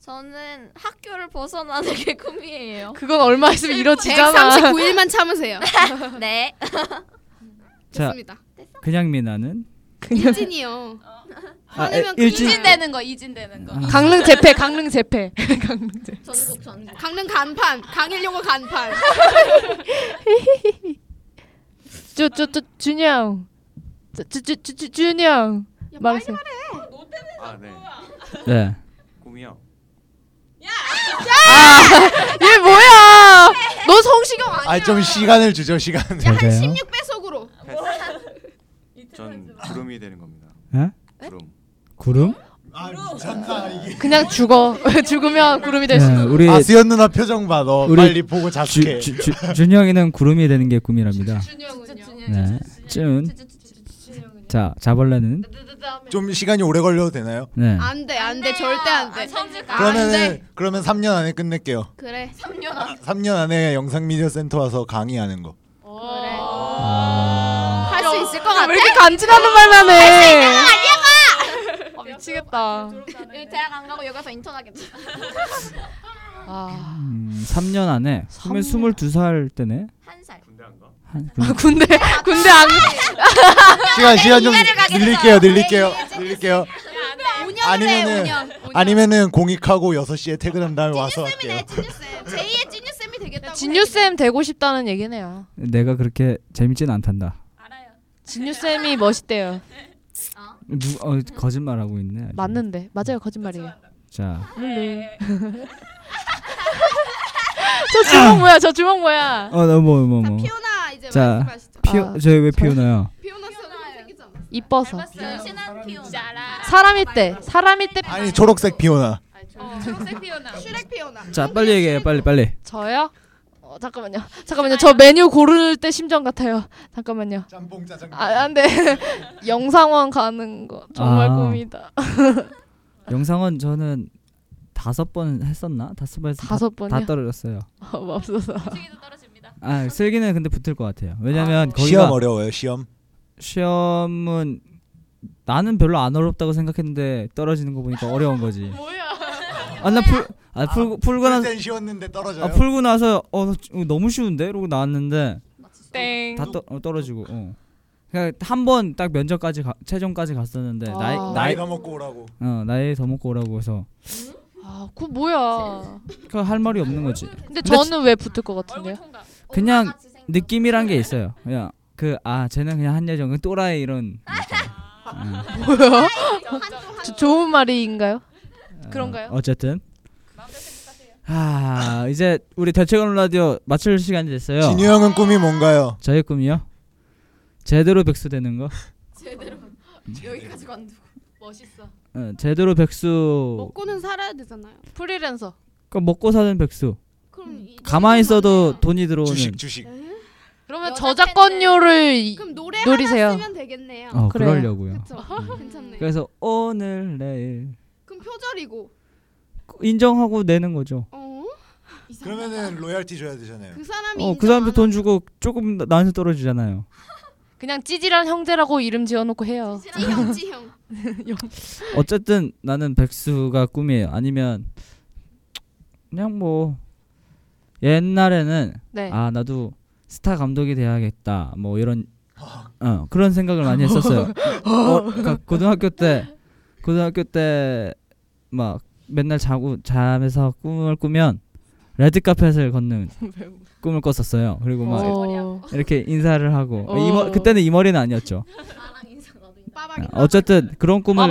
저는 학교를 벗어나는 게 꿈이에요. 그건 얼마 있으면 이루어지잖아. 139일만 참으세요. (laughs) 네. 자 됐습니다. 그냥 미나는 일진이요. 아, 일진 큰일 이진되는 거, 이진되는 거. 아. 강릉 재패, 강릉 재패, (laughs) 강릉 재패. 전국 전국. 강릉 간판. 강일용어 간판. (laughs) 저저저 준영, 저저저 준영. 야, 말하세요. 빨리 말해. 아 네. 네. 꿈이요. 얘 뭐야? 너 성시경 아니야? 아 좀 시간을 주죠 시간을. 잘 자요. 16배속으로. 전 구름이 되는 겁니다. 에? 구름. 구름? 아 미쳤다 이게. 그냥 죽어. (laughs) 죽으면 구름이 될 수. 네, 우리 아 수연 누나 표정 봐. 너 우리 빨리 보고 자숙해. 주, 주, 주, 준영이는 구름이 되는 게 꿈이랍니다. 준영은요. 네. 준. 자, 자벌레는 좀 시간이 오래 걸려도 되나요? 네. 안 돼 안 돼 절대 안 돼. 그러면은 그러면 3년 안에 끝낼게요. 그래. 3년 안에 영상 미디어 센터 와서 강의하는 거. 그래. 아, 할수 있을 것 같아. 왜 이렇게 간지나는 말만 해? 아, 미치겠다. 여기 대학 안 가고 여기 가서 인턴 하겠다. (laughs) 아, 음, 3년 안에 그러면 22살 때네. 한 살. 군대 안 가? 한, (laughs) 군대 군대 안 시간 시간 좀 늘릴게요. 늘릴게요. 늘릴게요. 5년을 아니면은- 해 5년. 아니면은 공익하고 6시에 퇴근한 다음에 와서 할게요. 찐뉴쌤. 제2의 찐뉴쌤이 되겠다고. 진유 쌤 되고 싶다는 얘기네요. 내가 그렇게 재밌진 않단다. 진유 쌤이 멋있대요. (laughs) 누 어, 거짓말하고 있네. 아주. 맞는데 맞아요 거짓말이에요. 자, (laughs) 저 주먹 뭐야? 저 주먹 뭐야? 어, 너 뭐, 뭐, 뭐. 피오나 이제 자, 말씀하시죠. 피오, 아. 저희 왜 피오나요? 피오나 생기잖아. 이뻐서 신한 피오. 사람일 때 사람일 때 아니 초록색 피오나. 초록색 피오나. 슈렉 피오나. 자, 빨리 얘기해, 빨리, 빨리. 저요? 어, 잠깐만요. 잠깐만요. 저 메뉴 고를 때 심정 같아요. 잠깐만요. 짬뽕 짜장. 아, 안 돼. (laughs) 영상원 가는 거 정말 아. 꿈이다. (laughs) 영상원 저는 다섯 번 했었나? 다섯 번에서 다- 다섯 다, 번이요? 떨어졌어요. 어, 없어서. 아, 슬기는 근데 붙을 것 같아요. 왜냐면 거기가 시험 어려워요. 시험. 시험은 나는 별로 안 어렵다고 생각했는데 떨어지는 거 보니까 어려운 거지. 뭐야? 아, 나 풀, 아, 풀고 풀고 나서 쉬웠는데 떨어져요. 아, 풀고 나서 어 나- 너무 쉬운데? 이러고 나왔는데 땡. 다 떠, 어, 떨어지고. 어. 그냥 한 번 딱 면접까지 가, 최종까지 갔었는데 아. 나이 나이 더 먹고 오라고. 어 나이 더 먹고 오라고 해서 아, 그 뭐야? 그할 말이 없는 거지. 근데 저는 왜 붙을 것 같은데요? 그냥 느낌이란 게 있어요. 그냥 그 아 쟤는 그냥 한여정 그 또라이 이런. 뭐야? 저 좋은 말인가요? 어, 그런가요? 어쨌든. 아 이제 우리 대체건 라디오 마칠 시간이 됐어요. 진유 형은 꿈이 뭔가요? 저의 꿈이요? 제대로 백수 되는 거. 여기까지 관두고. 멋있어. 어, 제대로 백수. 먹고는 살아야 되잖아요. 프리랜서. 그 먹고 사는 백수. 그럼 이- 가만히 있어도 돈이 들어오는. 주식 주식. 그러면 여자 저작권료를 이- 그럼 노래 노리세요. 하나 쓰면 되겠네요. 어 그래요. 그러려고요. 그쵸? (laughs) 괜찮네. 그래서 오늘 내일 그럼 표절이고. 인정하고 내는 거죠. 어? 그러면은 로얄티 줘야 되잖아요. 그 사람이 어 그 사람도 돈 주고 조금 나- 나한테 떨어지잖아요. (laughs) 그냥 찌질한 형제라고 이름 지어놓고 해요. 찌형 찌형. (laughs) 어쨌든 나는 백수가 꿈이에요. 아니면 그냥 뭐 옛날에는 네. 아 나도 스타 감독이 돼야겠다 뭐 이런 어 그런 생각을 많이 했었어요. (laughs) 어, 그러니까 고등학교 때 고등학교 때 막 맨날 자고 잠에서 꿈을 꾸면 레드 카펫을 걷는 (laughs) 꿈을 꿨었어요. 그리고 막 어. 이렇게 인사를 하고 어. 이 머, 그때는 이 머리는 아니었죠. 어, 어쨌든 그런 꿈을.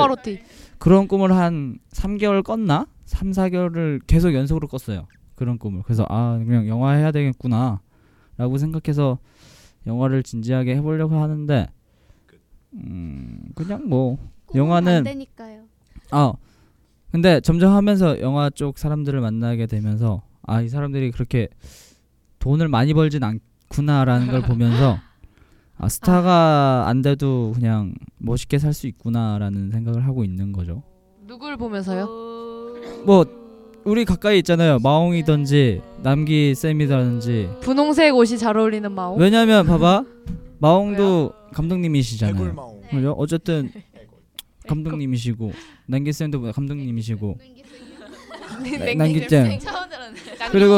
그런 꿈을 한 3개월 꿨나? 3, 4개월을 계속 연속으로 꿨어요. 그런 꿈을. 그래서 아, 그냥 영화 해야 되겠구나. 라고 생각해서 영화를 진지하게 해 보려고 하는데 음, 그냥 뭐 영화는 안 되니까요. 아 근데 점점 하면서 영화 쪽 사람들을 만나게 되면서 아 이 사람들이 그렇게 돈을 많이 벌진 않구나라는 걸 보면서 (laughs) 아 스타가 안 돼도 그냥 멋있게 살 수 있구나라는 생각을 하고 있는 거죠. 누굴 보면서요? 뭐 우리 가까이 있잖아요. 마옹이든지 남기 쌤이든지. 분홍색 옷이 잘 어울리는 마오. 왜냐면 봐봐 마옹도 감독님이시잖아요. 그죠? 어쨌든 (laughs) (laughs) 감독님이시고 남기 쌤도 감독님이시고 남기 쌤 처음 들었네. 그리고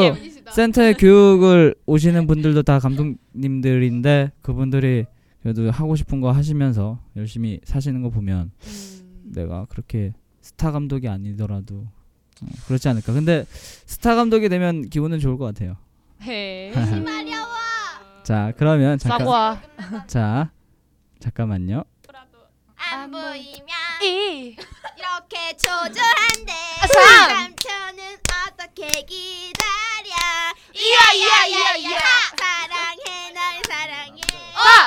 센터에 교육을 오시는 분들도 다 감독님들인데 그분들이 그래도 하고 싶은 거 하시면서 열심히 사시는 거 보면 내가 그렇게 스타 감독이 아니더라도 어, 그렇지 않을까. 근데 스타 감독이 되면 기분은 좋을 것 같아요. (laughs) 헤. 자 그러면 잠깐 사과. 자 잠깐만요. 안 보이면 이. 이렇게 초조한데 삼. 남편은 어떻게 기다려? 이야 이야 이야 이야 사랑해 널 사랑해.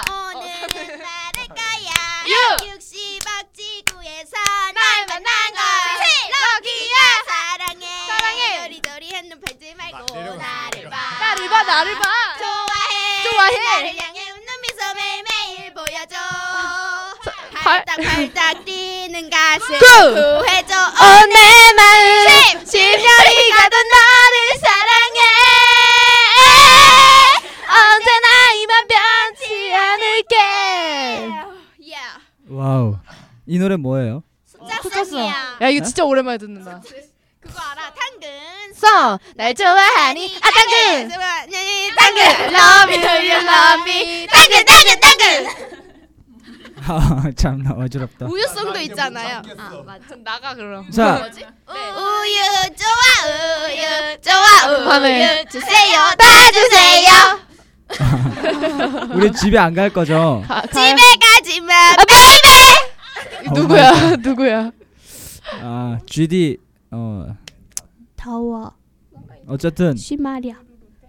오늘은 나를 거야. 육시박 지구에서 날 만난 걸. 럭키야. 사랑해. 사랑해. 요리조리 눈 팔지 말고 나를 봐. 나를 봐 나를 봐. 좋아해. 좋아해. 나를 향해 웃는 미소 매일매일 보여줘 팔- 팔딱팔딱 뛰는 가슴 구! 구해줘 어, 내 마음 십 년이 가도 너를 사랑해 언제나 이 맘 변치 않을게. yeah. wow. 이 노래 뭐예요? 숫자송이야 야 이거 진짜 오랜만에 듣는다. 그거 알아 당근 송. 날 좋아하니 아 당근. 당근 love you you love me 당근 당근 당근 아, (laughs) 참나 어지럽다. 우유송도 있잖아요. 아 맞아 나가 그럼. 자, 우유 좋아 우유 좋아 그만해. 우유 주세요 (laughs) 다 주세요 (laughs) 우리 집에 안 갈 거죠? 가, 집에 가. 가지마 baby 누구야 누구야. 아, GD 어 더워. 어쨌든 쉬말이야.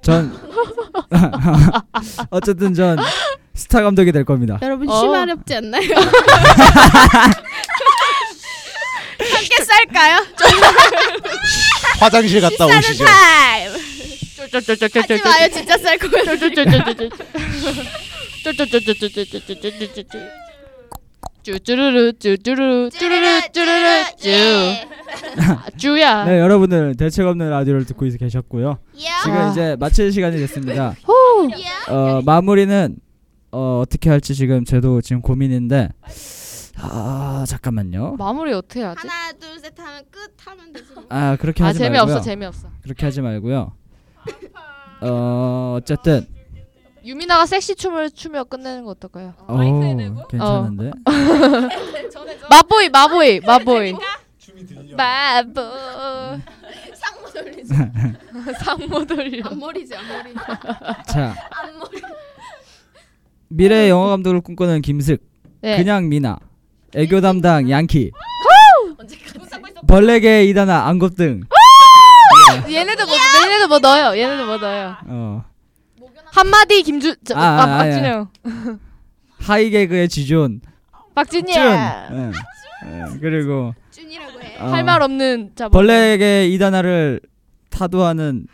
전 어쨌든 전 스타 감독이 될 겁니다. 여러분 어. 쉬마렵지 않나요? (laughs) 함께 쌀까요? 화장실 갔다 오시죠. 타임. 하지 마요. 진짜 쌀 거예요. 쭈쭈루루 쭈쭈루 쭈루루 쭈루루 쭈 쭈야. 네, 여러분들 대책 없는 라디오를 듣고 있- 계셨고요. 지금 아. 이제 마칠 시간이 됐습니다. 후. 어, 마무리는 어, 어떻게 할지 지금 저도 지금 고민인데 아, 잠깐만요. 마무리 어떻게 하지? 하나 둘 셋 하면 끝 하면 되지. 뭐. 아, 그렇게 아 하지 재미없어 말고요. 재미없어. 그렇게 하지 말고요. 어, 어쨌든 유미나가 섹시 춤을 추며 끝내는 거 어떨까요? 오, 괜찮은데. (laughs) 마보이 마보이 마보이. 마보. 상모 돌리지. 상모 돌려. 앞머리지 앞머리. 자. 미래 영화 감독을 꿈꾸는 김슥, 네. 그냥 미나, 애교 담당 양키, 벌레계 이다나 안곱 등. 얘네도 뭐 얘네도 뭐 넣어요. 얘네도 뭐 넣어요. 어. 한마디 김주 저, 아, 아, 아, 박진영. 하이 개그의 지존, 박진영. 준. 예. 예, 그리고 준이라고 해. 어, 할말 없는 자 벌레계 이다나를 타도하는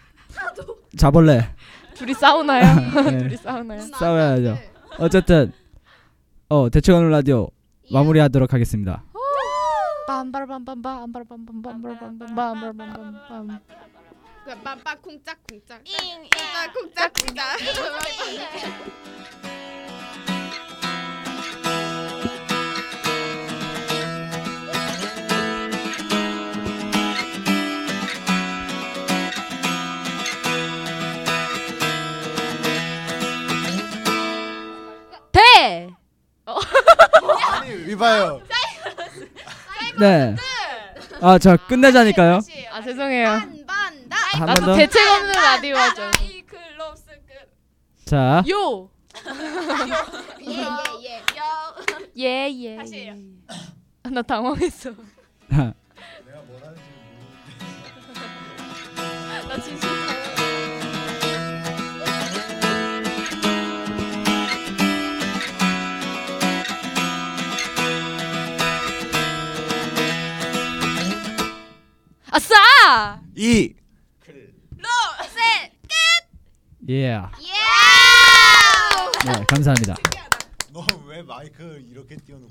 자벌레. 둘이 싸우나요? (laughs) 네. (laughs) 둘이 싸우나요? 싸워야죠. 어쨌든 어 대체오늘 라디오 마무리하도록 하겠습니다. 그냥 빰빰 쿵짝 쿵짝. 쿵짝 쿵짝 쿵짝. 아니 이봐요. 네. 아, 자 끝내자니까요. 아 죄송해요. 한번 더. 한번 나도 더. 대책 없는 라디오 하죠. 자, 요. 예예예. 예예. 나 당황했어. (laughs) 나 진심 아싸! 이 예. 네, 감사합니다. 너 왜 마이크 이렇게 띄워놓고